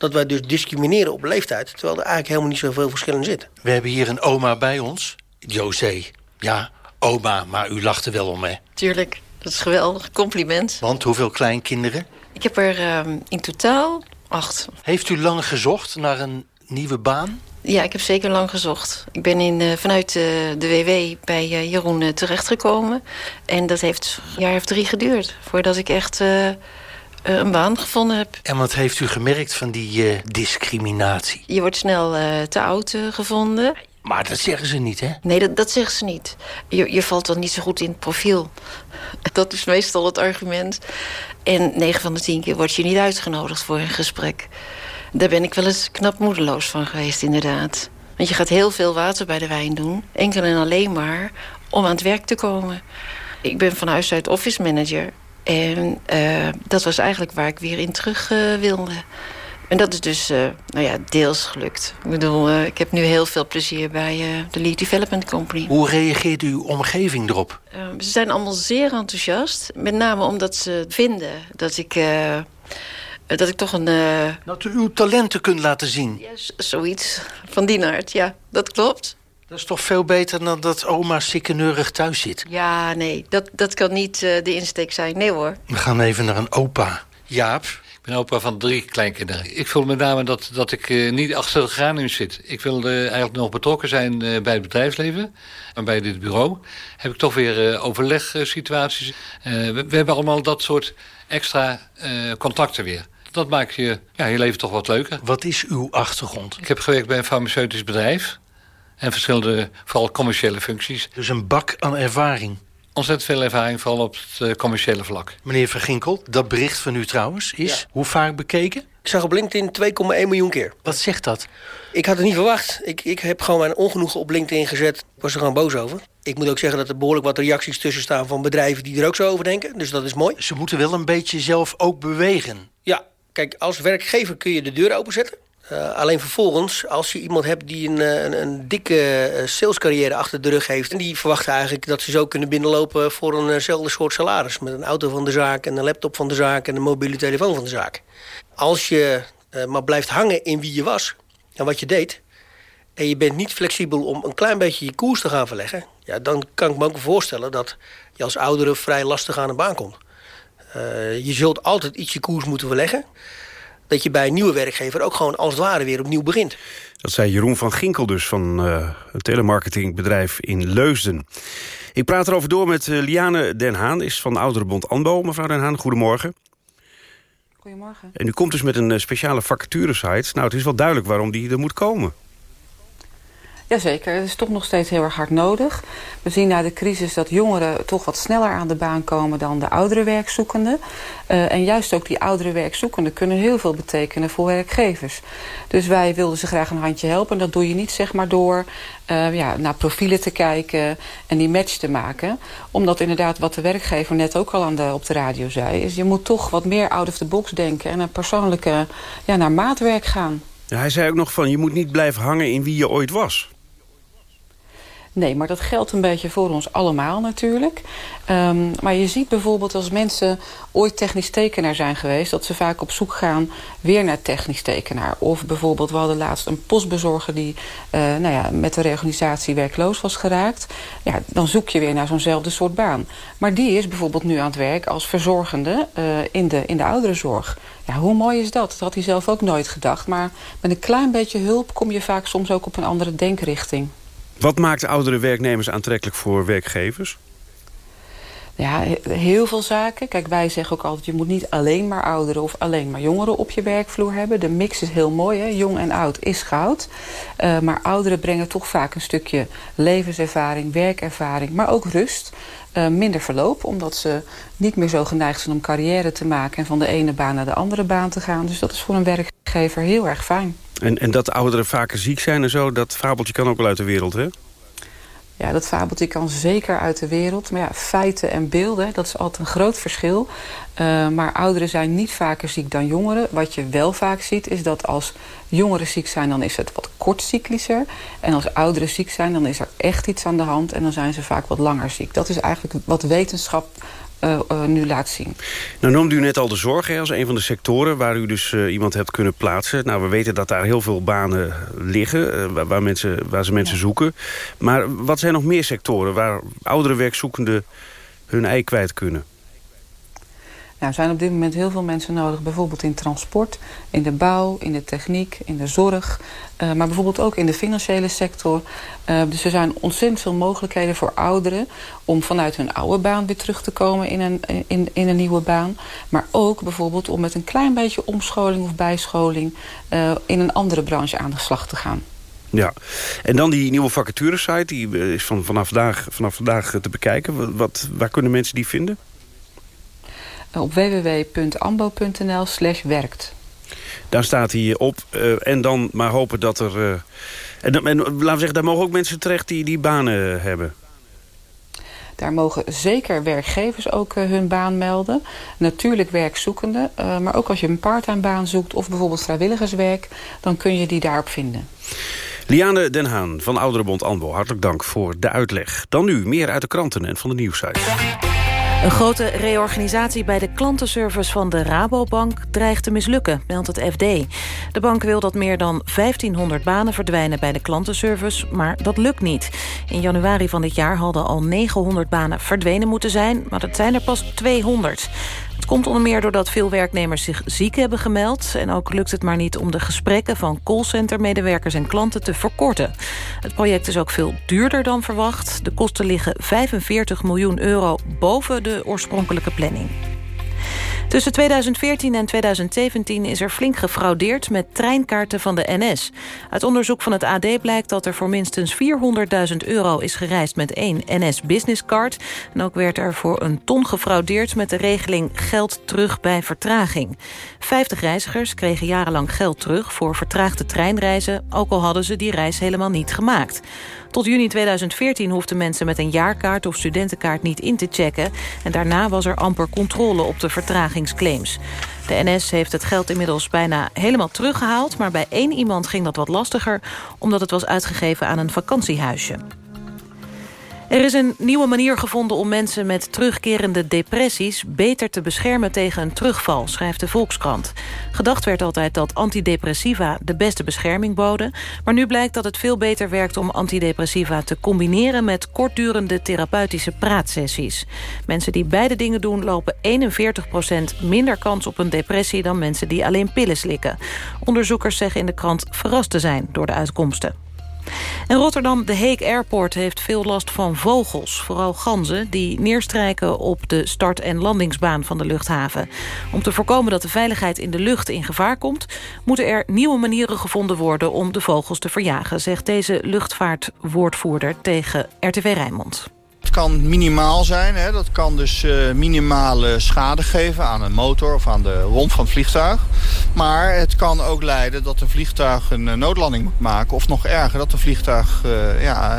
dat wij dus discrimineren op leeftijd... terwijl er eigenlijk helemaal niet zoveel verschil in zit. We hebben hier een oma bij ons, José. Ja, oma, maar u lacht er wel om, hè? Tuurlijk, dat is geweldig compliment. Want hoeveel kleinkinderen? Ik heb er uh, in totaal acht. Heeft u lang gezocht naar een nieuwe baan? Ja, ik heb zeker lang gezocht. Ik ben in, uh, vanuit uh, de WW bij uh, Jeroen terechtgekomen. En dat heeft een jaar of drie geduurd voordat ik echt een baan gevonden heb. En wat heeft u gemerkt van die discriminatie? Je wordt snel te oud gevonden. Maar dat zeggen ze niet, hè? Nee, dat, dat zeggen ze niet. Je, je valt dan niet zo goed in het profiel. Dat is meestal het argument. En 9 van de 10 keer word je niet uitgenodigd voor een gesprek. Daar ben ik wel eens knap moedeloos van geweest, inderdaad. Want je gaat heel veel water bij de wijn doen. Enkel en alleen maar om aan het werk te komen. Ik ben van huis uit office manager. En uh, dat was eigenlijk waar ik weer in terug uh, wilde. En dat is dus uh, nou ja, deels gelukt. Ik bedoel, ik heb nu heel veel plezier bij de Lead Development Company. Hoe reageert uw omgeving erop? ze zijn allemaal zeer enthousiast. Met name omdat ze vinden dat ik... dat ik toch een... Dat u uw talenten kunt laten zien. Ja, zoiets van die aard, ja. Dat klopt. Dat is toch veel beter dan dat oma sikkeneurig thuis zit? Ja, nee, dat, dat kan niet uh, de insteek zijn. Nee hoor. We gaan even naar een opa. Jaap? Ik ben opa van drie kleinkinderen. Ik voel met name dat, dat ik uh, niet achter de geranium zit. Ik wil uh, eigenlijk nog betrokken zijn bij het bedrijfsleven. En bij dit bureau heb ik toch weer overlegsituaties. We, we, hebben allemaal dat soort extra contacten weer. Dat maakt je, ja, je leven toch wat leuker. Wat is uw achtergrond? Ik heb gewerkt bij een farmaceutisch bedrijf. En verschillende, vooral commerciële functies. Dus een bak aan ervaring. Ontzettend veel ervaring, vooral op het uh, commerciële vlak. Meneer Verginkel, dat bericht van u trouwens is ja. hoe vaak bekeken? Ik zag op LinkedIn 2,1 miljoen keer. Wat zegt dat? Ik had het niet verwacht. Ik, ik heb gewoon mijn ongenoegen op LinkedIn gezet. Ik was er gewoon boos over. Ik moet ook zeggen dat er behoorlijk wat reacties tussen staan... van bedrijven die er ook zo over denken. Dus dat is mooi. Ze moeten wel een beetje zelf ook bewegen. Ja, kijk, als werkgever kun je de deur openzetten. Uh, alleen vervolgens, als je iemand hebt die een, een, een dikke salescarrière achter de rug heeft... en die verwacht eigenlijk dat ze zo kunnen binnenlopen voor eenzelfde soort salaris... met een auto van de zaak en een laptop van de zaak en een mobiele telefoon van de zaak. Als je maar blijft hangen in wie je was en wat je deed... en je bent niet flexibel om een klein beetje je koers te gaan verleggen... Ja, dan kan ik me ook voorstellen dat je als oudere vrij lastig aan de baan komt. Je zult altijd iets je koers moeten verleggen dat je bij een nieuwe werkgever ook gewoon als het ware weer opnieuw begint. Dat zei Jeroen van Ginkel dus van uh, het telemarketingbedrijf in Leusden. Ik praat erover door met uh, Liane Den Haan, is van de Ouderenbond ANBO. Mevrouw Den Haan, goedemorgen. Goedemorgen. En u komt dus met een uh, speciale vacaturesite. Nou, het is wel duidelijk waarom die er moet komen. Jazeker, het is toch nog steeds heel erg hard nodig. We zien na de crisis dat jongeren toch wat sneller aan de baan komen dan de oudere werkzoekenden. Uh, en juist ook die oudere werkzoekenden kunnen heel veel betekenen voor werkgevers. Dus wij wilden ze graag een handje helpen. En dat doe je niet zeg maar door uh, ja, naar profielen te kijken en die match te maken. Omdat inderdaad wat de werkgever net ook al aan de, op de radio zei... is je moet toch wat meer out of the box denken en een persoonlijke ja, naar maatwerk gaan. Hij zei ook nog van je moet niet blijven hangen in wie je ooit was. Nee, maar dat geldt een beetje voor ons allemaal natuurlijk. Um, maar je ziet bijvoorbeeld als mensen ooit technisch tekenaar zijn geweest... dat ze vaak op zoek gaan weer naar technisch tekenaar. Of bijvoorbeeld, we hadden laatst een postbezorger... die uh, nou ja, met de reorganisatie werkloos was geraakt. Ja, dan zoek je weer naar zo'nzelfde soort baan. Maar die is bijvoorbeeld nu aan het werk als verzorgende uh, in, de, in de ouderenzorg. Ja, hoe mooi is dat? Dat had hij zelf ook nooit gedacht. Maar met een klein beetje hulp kom je vaak soms ook op een andere denkrichting. Wat maakt oudere werknemers aantrekkelijk voor werkgevers? Ja, heel veel zaken. Kijk, wij zeggen ook altijd... je moet niet alleen maar ouderen of alleen maar jongeren op je werkvloer hebben. De mix is heel mooi, hè? jong en oud is goud. Uh, maar ouderen brengen toch vaak een stukje levenservaring, werkervaring... maar ook rust, uh, minder verloop... omdat ze niet meer zo geneigd zijn om carrière te maken... en van de ene baan naar de andere baan te gaan. Dus dat is voor een werkgever heel erg fijn. En, en dat ouderen vaker ziek zijn en zo, dat fabeltje kan ook wel uit de wereld, hè? Ja, dat fabeltje kan zeker uit de wereld. Maar ja, feiten en beelden, dat is altijd een groot verschil. Uh, maar ouderen zijn niet vaker ziek dan jongeren. Wat je wel vaak ziet, is dat als jongeren ziek zijn... dan is het wat kortcyclischer. En als ouderen ziek zijn, dan is er echt iets aan de hand... en dan zijn ze vaak wat langer ziek. Dat is eigenlijk wat wetenschap uh, uh, nu laat zien. Nou noemde u net al de zorg hè, als een van de sectoren... waar u dus uh, iemand hebt kunnen plaatsen. Nou, we weten dat daar heel veel banen liggen... Waar, waar, mensen, waar ze mensen ja. zoeken. Maar wat zijn nog meer sectoren... waar oudere werkzoekenden hun ei kwijt kunnen? Nou, er zijn op dit moment heel veel mensen nodig. Bijvoorbeeld in transport, in de bouw, in de techniek, in de zorg. Uh, maar bijvoorbeeld ook in de financiële sector. Uh, dus er zijn ontzettend veel mogelijkheden voor ouderen... om vanuit hun oude baan weer terug te komen in een, in, in een nieuwe baan. Maar ook bijvoorbeeld om met een klein beetje omscholing of bijscholing... Uh, in een andere branche aan de slag te gaan. Ja, en dan die nieuwe vacaturesite, die is van, vanaf, vandaag, vanaf vandaag te bekijken. Wat, waar kunnen mensen die vinden? Op www.ambo.nl slash werkt. Daar staat hij op. Uh, en dan maar hopen dat er... Uh, en, en, laten we zeggen, daar mogen ook mensen terecht die die banen hebben. Daar mogen zeker werkgevers ook uh, hun baan melden. Natuurlijk werkzoekenden. maar ook als je een parttime baan zoekt of bijvoorbeeld vrijwilligerswerk... dan kun je die daarop vinden. Liane Den Haan van Ouderenbond ANBO, hartelijk dank voor de uitleg. Dan nu meer uit de kranten en van de nieuwsite. Een grote reorganisatie bij de klantenservice van de Rabobank dreigt te mislukken, meldt het FD. De bank wil dat meer dan 1500 banen verdwijnen bij de klantenservice, maar dat lukt niet. In januari van dit jaar hadden al 900 banen verdwenen moeten zijn, maar dat zijn er pas 200. Komt onder meer doordat veel werknemers zich ziek hebben gemeld... en ook lukt het maar niet om de gesprekken van callcentermedewerkers en klanten te verkorten. Het project is ook veel duurder dan verwacht. De kosten liggen 45 miljoen euro boven de oorspronkelijke planning. Tussen 2014 en 2017 is er flink gefraudeerd met treinkaarten van de NS. Uit onderzoek van het AD blijkt dat er voor minstens 400.000 euro is gereisd met één NS Business Card. En ook werd er voor een ton gefraudeerd met de regeling geld terug bij vertraging. 50 reizigers kregen jarenlang geld terug voor vertraagde treinreizen, ook al hadden ze die reis helemaal niet gemaakt. Tot juni 2014 hoefden mensen met een jaarkaart of studentenkaart niet in te checken. En daarna was er amper controle op de vertragingsclaims. De NS heeft het geld inmiddels bijna helemaal teruggehaald... maar bij één iemand ging dat wat lastiger... omdat het was uitgegeven aan een vakantiehuisje. Er is een nieuwe manier gevonden om mensen met terugkerende depressies... beter te beschermen tegen een terugval, schrijft de Volkskrant. Gedacht werd altijd dat antidepressiva de beste bescherming boden... maar nu blijkt dat het veel beter werkt om antidepressiva te combineren... met kortdurende therapeutische praatsessies. Mensen die beide dingen doen lopen 41% minder kans op een depressie... dan mensen die alleen pillen slikken. Onderzoekers zeggen in de krant verrast te zijn door de uitkomsten. En Rotterdam, de Heek Airport, heeft veel last van vogels. Vooral ganzen die neerstrijken op de start- en landingsbaan van de luchthaven. Om te voorkomen dat de veiligheid in de lucht in gevaar komt... moeten er nieuwe manieren gevonden worden om de vogels te verjagen... zegt deze luchtvaartwoordvoerder tegen RTV Rijnmond. Kan minimaal zijn. Hè. Dat kan dus uh, minimale schade geven aan een motor of aan de romp van het vliegtuig. Maar het kan ook leiden dat een vliegtuig een uh, noodlanding moet maken. Of nog erger, dat een vliegtuig uh, ja,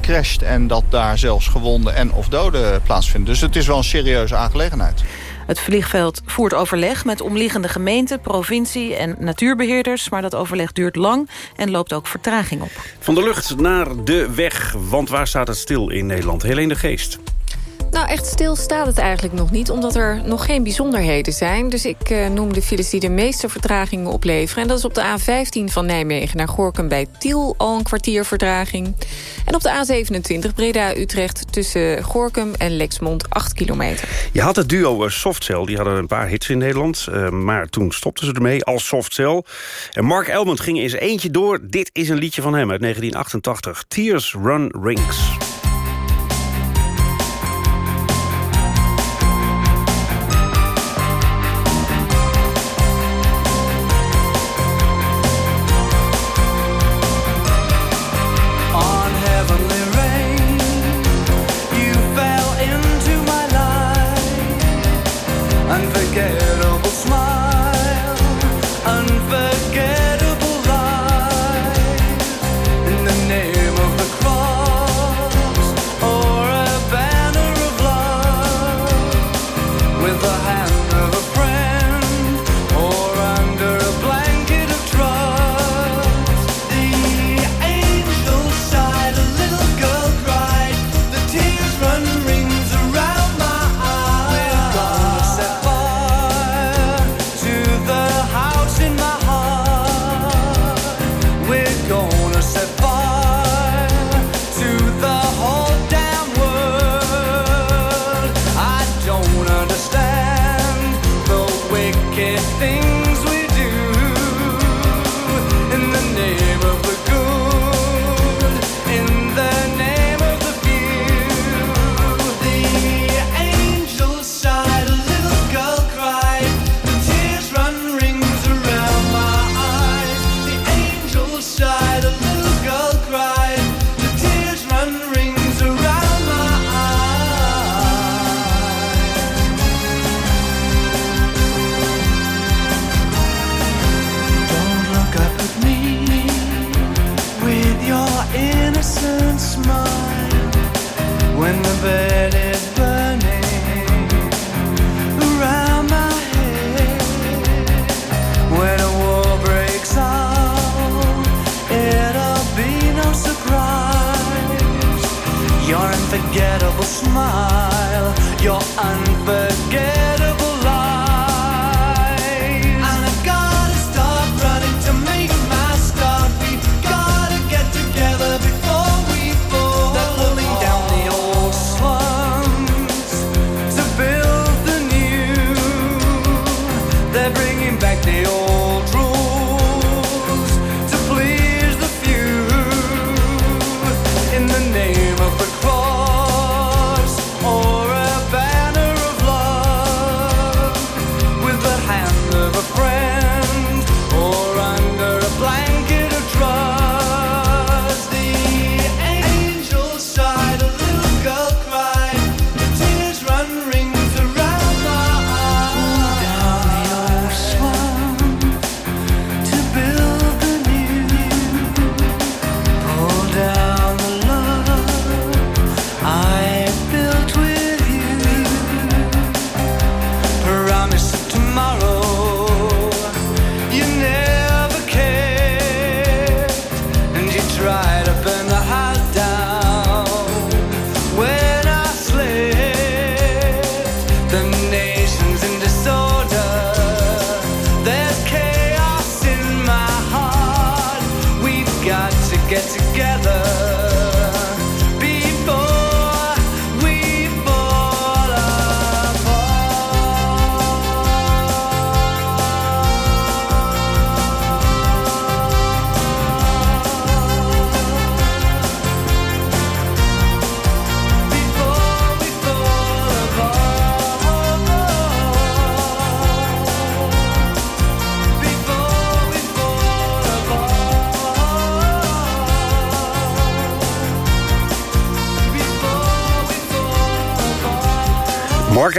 crasht en dat daar zelfs gewonden en of doden plaatsvinden. Dus het is wel een serieuze aangelegenheid. Het vliegveld voert overleg met omliggende gemeenten, provincie en natuurbeheerders. Maar dat overleg duurt lang en loopt ook vertraging op. Van de lucht naar de weg, want waar staat het stil in Nederland? Helene de Geest. Nou, echt stil staat het eigenlijk nog niet, omdat er nog geen bijzonderheden zijn. Dus ik uh, noem de files die de meeste vertragingen opleveren. En dat is op de A15 van Nijmegen naar Gorkum bij Tiel al een kwartier vertraging. En op de A27 Breda-Utrecht tussen Gorkum en Lexmond 8 kilometer. Je had het duo uh, Softcell, die hadden een paar hits in Nederland. Uh, maar toen stopten ze ermee als Softcell. En Mark Elmond ging eens eentje door. Dit is een liedje van hem uit 1988. Tears Run Rings.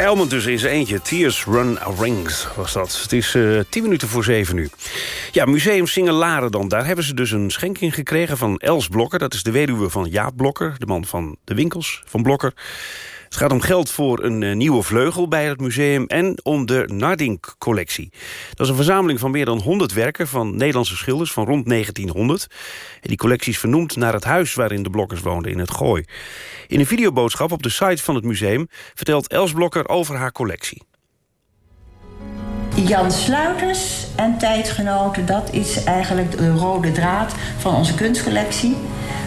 Elmond dus in zijn eentje. Tears Run Rings was dat. Het is eh, tien minuten voor zeven nu. Ja, Museum Singelaren dan. Daar hebben ze dus een schenking gekregen van Els Blokker. Dat is de weduwe van Jaap Blokker. De man van de winkels van Blokker. Het gaat om geld voor een eh, nieuwe vleugel bij het museum... en om de Nardink-collectie. Dat is een verzameling van meer dan 100 werken... van Nederlandse schilders van rond 1900. En die collectie is vernoemd naar het huis waarin de Blokkers woonden in het Gooi. In een videoboodschap op de site van het museum... vertelt Els Blokker over haar collectie. Jan Sluiters en tijdgenoten, dat is eigenlijk de rode draad van onze kunstcollectie.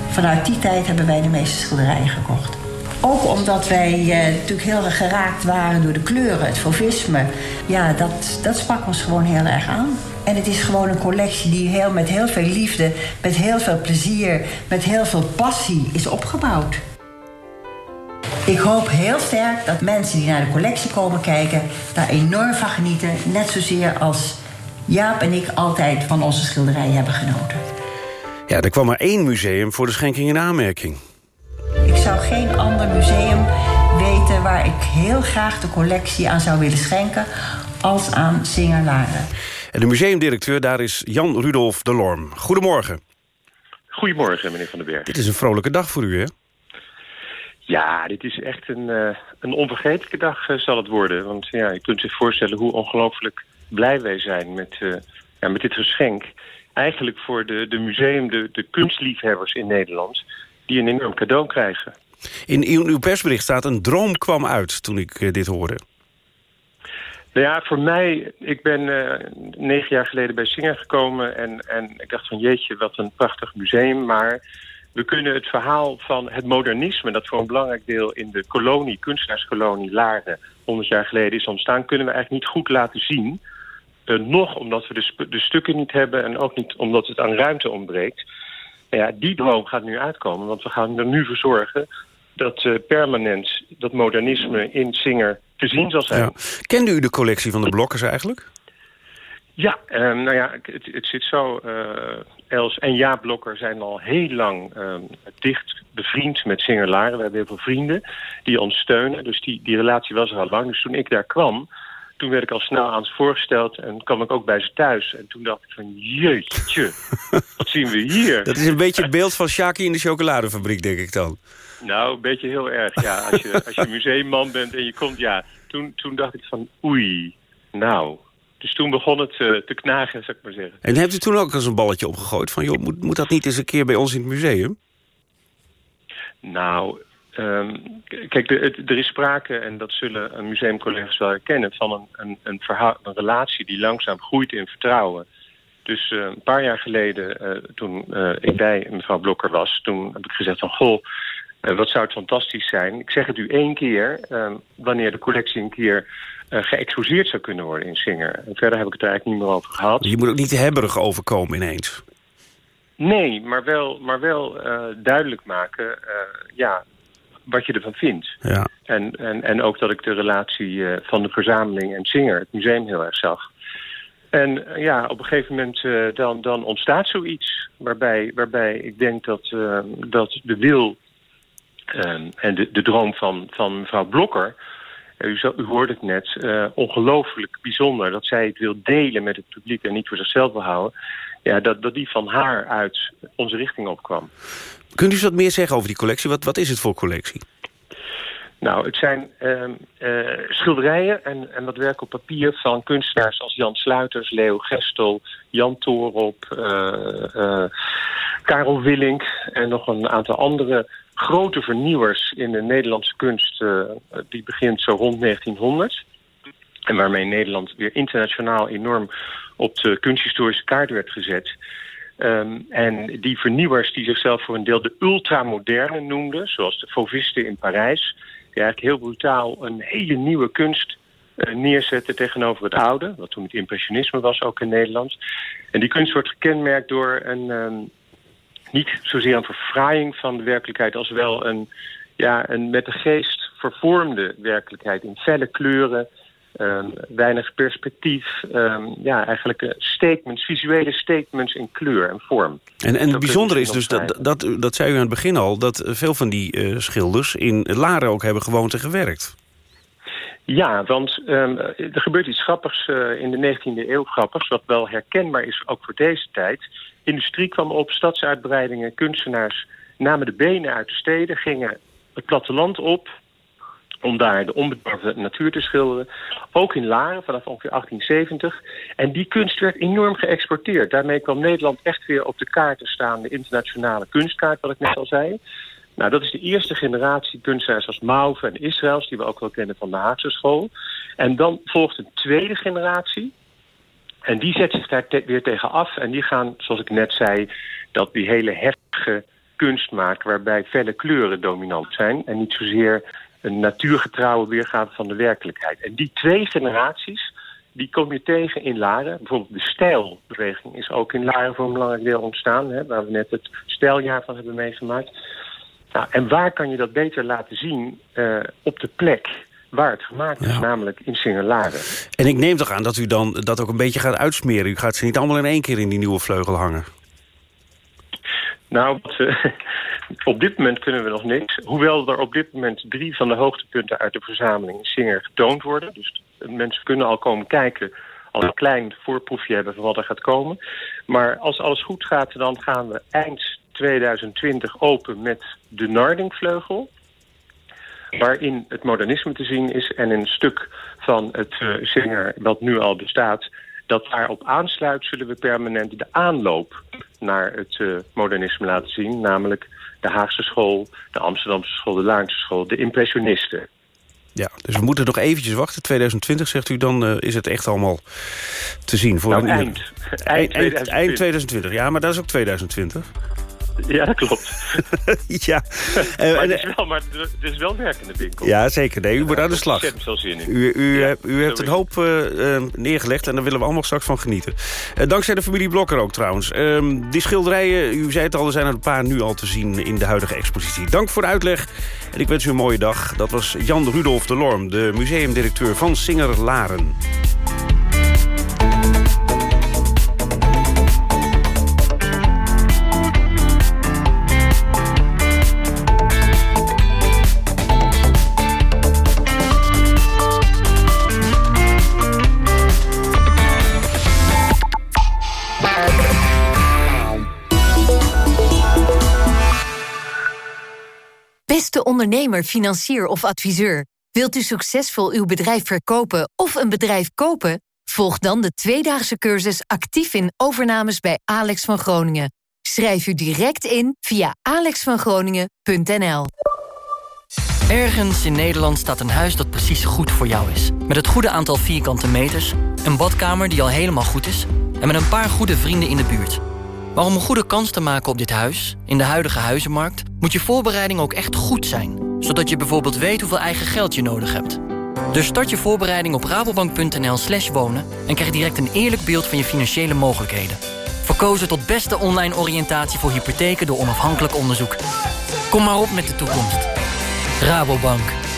Vanuit die tijd hebben wij de meeste schilderijen gekocht. Ook omdat wij eh, natuurlijk heel erg geraakt waren door de kleuren, het fauvisme. Ja, dat, dat sprak ons gewoon heel erg aan. En het is gewoon een collectie die heel, met heel veel liefde, met heel veel plezier, met heel veel passie is opgebouwd. Ik hoop heel sterk dat mensen die naar de collectie komen kijken... daar enorm van genieten. Net zozeer als Jaap en ik altijd van onze schilderijen hebben genoten. Ja, er kwam maar één museum voor de schenking in aanmerking. Geen ander museum weten waar ik heel graag de collectie aan zou willen schenken... als aan Singer-Laren. En de museumdirecteur daar is Jan Rudolf de Lorm. Goedemorgen. Goedemorgen, meneer Van den Berg. Dit is een vrolijke dag voor u, hè? Ja, dit is echt een, eh, een onvergetelijke dag eh, zal het worden. Want ja, je kunt zich voorstellen hoe ongelooflijk blij wij zijn met, eh, ja, met dit geschenk. Eigenlijk voor de, de museum, de, de kunstliefhebbers in Nederland... die een enorm cadeau krijgen. In uw persbericht staat een droom kwam uit toen ik eh, dit hoorde. Nou ja, voor mij, ik ben eh, negen jaar geleden bij Singer gekomen... En, en ik dacht van jeetje, wat een prachtig museum. Maar we kunnen het verhaal van het modernisme... dat voor een belangrijk deel in de kolonie, kunstenaarskolonie Laren... 100 jaar geleden is ontstaan... kunnen we eigenlijk niet goed laten zien... Eh, nog omdat we de, de stukken niet hebben en ook niet omdat het aan ruimte ontbreekt. Nou ja, die droom gaat nu uitkomen, want we gaan er nu voor zorgen... dat eh, permanent dat modernisme in Singer te zien zal zijn. Ja. Kende u de collectie van de Blokkers eigenlijk? Ja, ehm, nou ja, het, het zit zo. eh, Els en Jaap Blokker zijn al heel lang ehm, dicht bevriend met Singer Laren. We hebben heel veel vrienden die ons steunen. Dus die, die relatie was er al lang. Dus toen ik daar kwam, toen werd ik al snel aan ze voorgesteld. En kwam ik ook bij ze thuis. En toen dacht ik van, jeetje, wat zien we hier? Dat is een beetje het beeld van Shaki in de chocoladefabriek, denk ik dan. Nou, een beetje heel erg, ja. Als je, als je museumman bent en je komt, ja. Toen, toen dacht ik van, oei, nou. Dus toen begon het eh, te knagen, zou ik maar zeggen. En hebt u toen ook eens een balletje opgegooid van... joh, moet, moet dat niet eens een keer bij ons in het museum? Nou, ehm, kijk, de- het- er is sprake, en dat zullen een museumcollega's wel herkennen... van een, een, een, verhou- een relatie die langzaam groeit in vertrouwen. Dus eh, een paar jaar geleden, eh, toen eh, ik bij mevrouw Blokker was... toen heb ik gezegd van, goh, wat zou het fantastisch zijn. Ik zeg het u één keer, ehm, wanneer de collectie een keer... geëxposeerd zou kunnen worden in Singer. En verder heb ik het er eigenlijk niet meer over gehad. Je moet ook niet hebberig overkomen ineens. Nee, maar wel, maar wel duidelijk maken ja, wat je ervan vindt. Ja. En, en, en ook dat ik de relatie eh, van de verzameling en Singer, het museum, heel erg zag. En eh, ja, op een gegeven moment eh, dan, dan ontstaat zoiets waarbij, waarbij ik denk dat, dat de wil eh, en de, de droom van, van mevrouw Blokker... U, zo- u hoorde het net, ongelooflijk bijzonder dat zij het wil delen met het publiek en niet voor zichzelf wil houden. Ja, dat, dat die van haar uit onze richting opkwam. Kunt u eens wat meer zeggen over die collectie? Wat, wat is het voor collectie? Nou, het zijn ehm, eh, schilderijen en, en wat werk op papier van kunstenaars als Jan Sluiters, Leo Gestel, Jan Toorop, eh, Karel Willink en nog een aantal andere grote vernieuwers in de Nederlandse kunst. die begint zo rond 1900. En waarmee Nederland weer internationaal enorm op de kunsthistorische kaart werd gezet. Ehm, en die vernieuwers die zichzelf voor een deel de ultramoderne noemden... zoals de Fauvisten in Parijs... die eigenlijk heel brutaal een hele nieuwe kunst eh, neerzetten tegenover het oude... wat toen het impressionisme was, ook in Nederland. En die kunst wordt gekenmerkt door een... ehm, niet zozeer een verfraaiing van de werkelijkheid... als wel een, ja, een met de geest vervormde werkelijkheid in felle kleuren... Ehm, weinig perspectief. ehm, ja, eigenlijk eh, statements, visuele statements in kleur en vorm. En, en het bijzondere is het dus, dat, dat, dat zei u aan het begin al... dat eh, veel van die eh, schilders in Laren ook hebben gewoond en gewerkt. Ja, want ehm, er gebeurt iets grappigs in de 19e eeuw, grappigs, wat wel herkenbaar is ook voor deze tijd. Industrie kwam op, stadsuitbreidingen, kunstenaars namen de benen uit de steden, gingen het platteland op om daar de onbedorven natuur te schilderen. Ook in Laren vanaf ongeveer 1870. En die kunst werd enorm geëxporteerd. Daarmee kwam Nederland echt weer op de kaart te staan, de internationale kunstkaart, wat ik net al zei. Nou, dat is de eerste generatie kunstenaars als Mauve en Israëls... die we ook wel kennen van de Haagse school. En dan volgt een tweede generatie. En die zet zich daar weer tegen af. En die gaan, zoals ik net zei, dat die hele heftige kunst maken... waarbij felle kleuren dominant zijn. En niet zozeer een natuurgetrouwe weergave van de werkelijkheid. En die twee generaties, die kom je tegen in Laren. Bijvoorbeeld de stijlbeweging is ook in Laren voor een belangrijk deel ontstaan... Hè, waar we net het stijljaar van hebben meegemaakt... Nou, en waar kan je dat beter laten zien eh, op de plek waar het gemaakt is, namelijk in Singelaren. En ik neem toch aan dat u dan dat ook een beetje gaat uitsmeren. U gaat ze niet allemaal in één keer in die nieuwe vleugel hangen. Nou, eh, op dit moment kunnen we nog niks. Hoewel er op dit moment drie van de hoogtepunten uit de verzameling in Singer getoond worden. Dus mensen kunnen al komen kijken, al een klein voorproefje hebben van wat er gaat komen. Maar als alles goed gaat, dan gaan we eind 2020 open met de Nardingvleugel. Waarin het modernisme te zien is en een stuk van het uh, Singer, wat nu al bestaat, dat daarop aansluit, zullen we permanent de aanloop naar het uh, modernisme laten zien. Namelijk de Haagse school, de Amsterdamse school, de Laarnse school, de impressionisten. Ja, dus we moeten nog eventjes wachten. 2020 zegt u, dan uh, is het echt allemaal te zien. Voor nou, een eind. Eind, eind, eind 2020, ja, maar dat is ook 2020. Ja, dat klopt. ja. maar, en- het is wel, maar het is wel werk in de winkel. Ja, zeker. Nee, u moet aan de slag. Ik heb veel zin in. U, u, hebt- u hebt een hoop eh, eh, neergelegd en daar willen we allemaal straks van genieten. Eh, dankzij de familie Blokker ook trouwens. Ehm, die schilderijen, u zei het al, er zijn er een paar nu al te zien in de huidige expositie. Dank voor de uitleg en ik wens u een mooie dag. Dat was Jan Rudolf de Lorm, de museumdirecteur van Singer Laren. Beste ondernemer, financier of adviseur. Wilt u succesvol uw bedrijf verkopen of een bedrijf kopen? Volg dan de tweedaagse cursus actief in overnames bij Alex van Groningen. Schrijf u direct in via alexvangroningen.nl. Ergens in Nederland staat een huis dat precies goed voor jou is. Met het goede aantal vierkante meters, een badkamer die al helemaal goed is... en met een paar goede vrienden in de buurt. Maar om een goede kans te maken op dit huis, in de huidige huizenmarkt... moet je voorbereiding ook echt goed zijn. Zodat je bijvoorbeeld weet hoeveel eigen geld je nodig hebt. Dus start je voorbereiding op rabobank.nl slash wonen... en krijg direct een eerlijk beeld van je financiële mogelijkheden. Verkozen tot beste online oriëntatie voor hypotheken door onafhankelijk onderzoek. Kom maar op met de toekomst. Rabobank.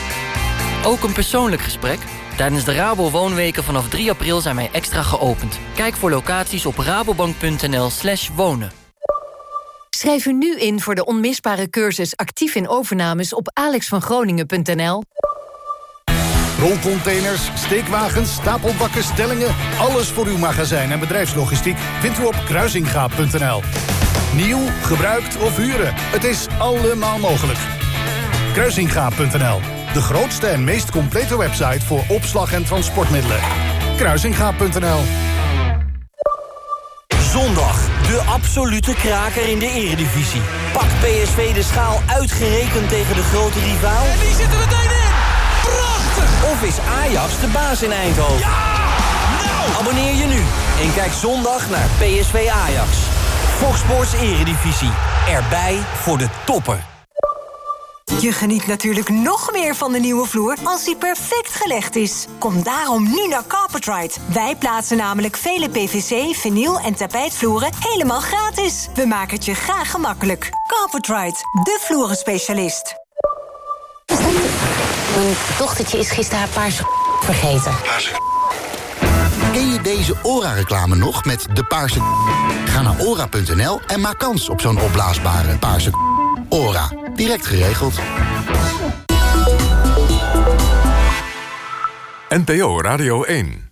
Ook een persoonlijk gesprek? Tijdens de Rabo Woonweken vanaf 3 april zijn wij extra geopend. Kijk voor locaties op rabobank.nl slash wonen. Schrijf u nu in voor de onmisbare cursus actief in overnames op alexvangroningen.nl. Rolcontainers, steekwagens, stapelbakken, stellingen... alles voor uw magazijn en bedrijfslogistiek vindt u op kruisingaap.nl. Nieuw, gebruikt of huren, het is allemaal mogelijk. Kruisingaap.nl, de grootste en meest complete website... voor opslag en transportmiddelen. Kruisingaap.nl Zondag, de absolute kraker in de eredivisie. Pak PSV de schaal uitgerekend tegen de grote rivaal? En die zitten meteen in! Prachtig! Of is Ajax de baas in Eindhoven? Ja! Nou! Abonneer je nu en kijk zondag naar PSV Ajax. Fox Sports Eredivisie. Erbij voor de toppen. Je geniet natuurlijk nog meer van de nieuwe vloer als die perfect gelegd is. Kom daarom nu naar Carpetride. Wij plaatsen namelijk vele PVC, vinyl en tapijtvloeren helemaal gratis. We maken het je graag gemakkelijk. Carpetride, de vloerenspecialist. Mijn dochtertje is gisteren haar paarse vergeten. Ken je deze ORA-reclame nog met de paarse Ga naar ora.nl en maak kans op zo'n opblaasbare paarse ORA. Direct geregeld. NPO Radio 1.